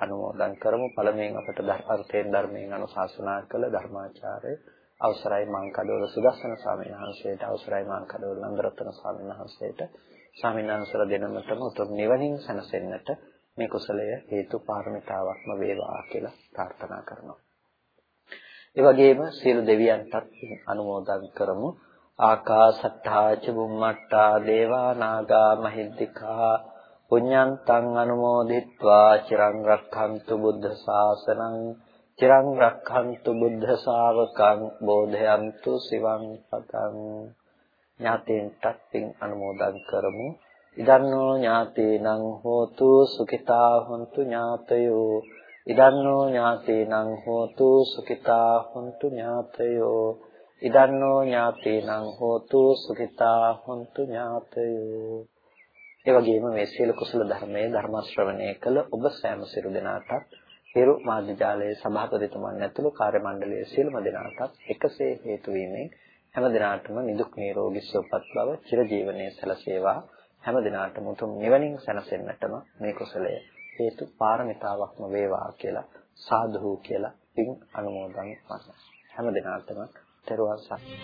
අනුමෝදන් කරමු. පළමුවෙන් අපට අර්ථයෙන් ධර්මයෙන් අනුශාසනා කළ ධර්මාචාර්ය අවසරයි මං කඩවල සුදස්සන ස්වාමීන් වහන්සේට අවසරයි මං කඩවල නන්දරත්න ස්වාමීන් වහන්සේට ස්වාමීන් වහන්සේලා දෙනමතම උතුම් නිවනින් සැනසෙන්නට මේ කුසලය හේතු පාරමිතාවක්ම වේවා කියලා ප්‍රාර්ථනා කරනවා. ඒ වගේම සියලු දෙවියන්ටත් අනුමෝදන් කරමු. ආකාසට්ඨා ච බුම්මට්ඨා දේවා නාග මහිද්దికා පුඤ්ඤන්තං අනුමෝදිත්වා චිරං රක්ඛන්තු බුද්ධ ශාසනං චිරං රක්ඛන්තු බුද්ධ ශාවකං බෝධයන්තු සිවං පතං ඥාතීන්ටත් පින් අනුමෝදන් කරමු. ඉදන්නෝ ඥාතීනං හෝතු සුඛිතා හොන්තු ඥාතයෝ. ඉදන්නෝ ඥාතීනං හෝතු සුඛිතා හොන්තු ඥාතයෝ. ඉදන්නෝ ඥාතීනං හෝතු සුඛිතා හොන්තු ඥාතයෝ. ඒ වගේම මේ සීල කුසල ධර්මයේ ධර්ම ශ්‍රවණය කළ ඔබ සෑම සිරු දෙනාටත් හිරු මාධ්‍ය ජාලයේ සභාපතිතුමන් ඇතුළු කාර්ය මණ්ඩලයේ සියලුම දෙනාටත් එකසේ හේතු වීමෙන් හැම දිනාටම නිදුක් නිරෝගී සුවපත් බව චිරජීවනයේ සැලසේවා. හැම දිනාටම උතුම් නිවනින් සැනසෙන්නටම මේ කුසලය හේතු පාරමිතාවක්ම වේවා කියලා සාදු කියලා පින් අනුමෝදන් වන්න හැම දිනාටම තෙරුවන් සරණයි.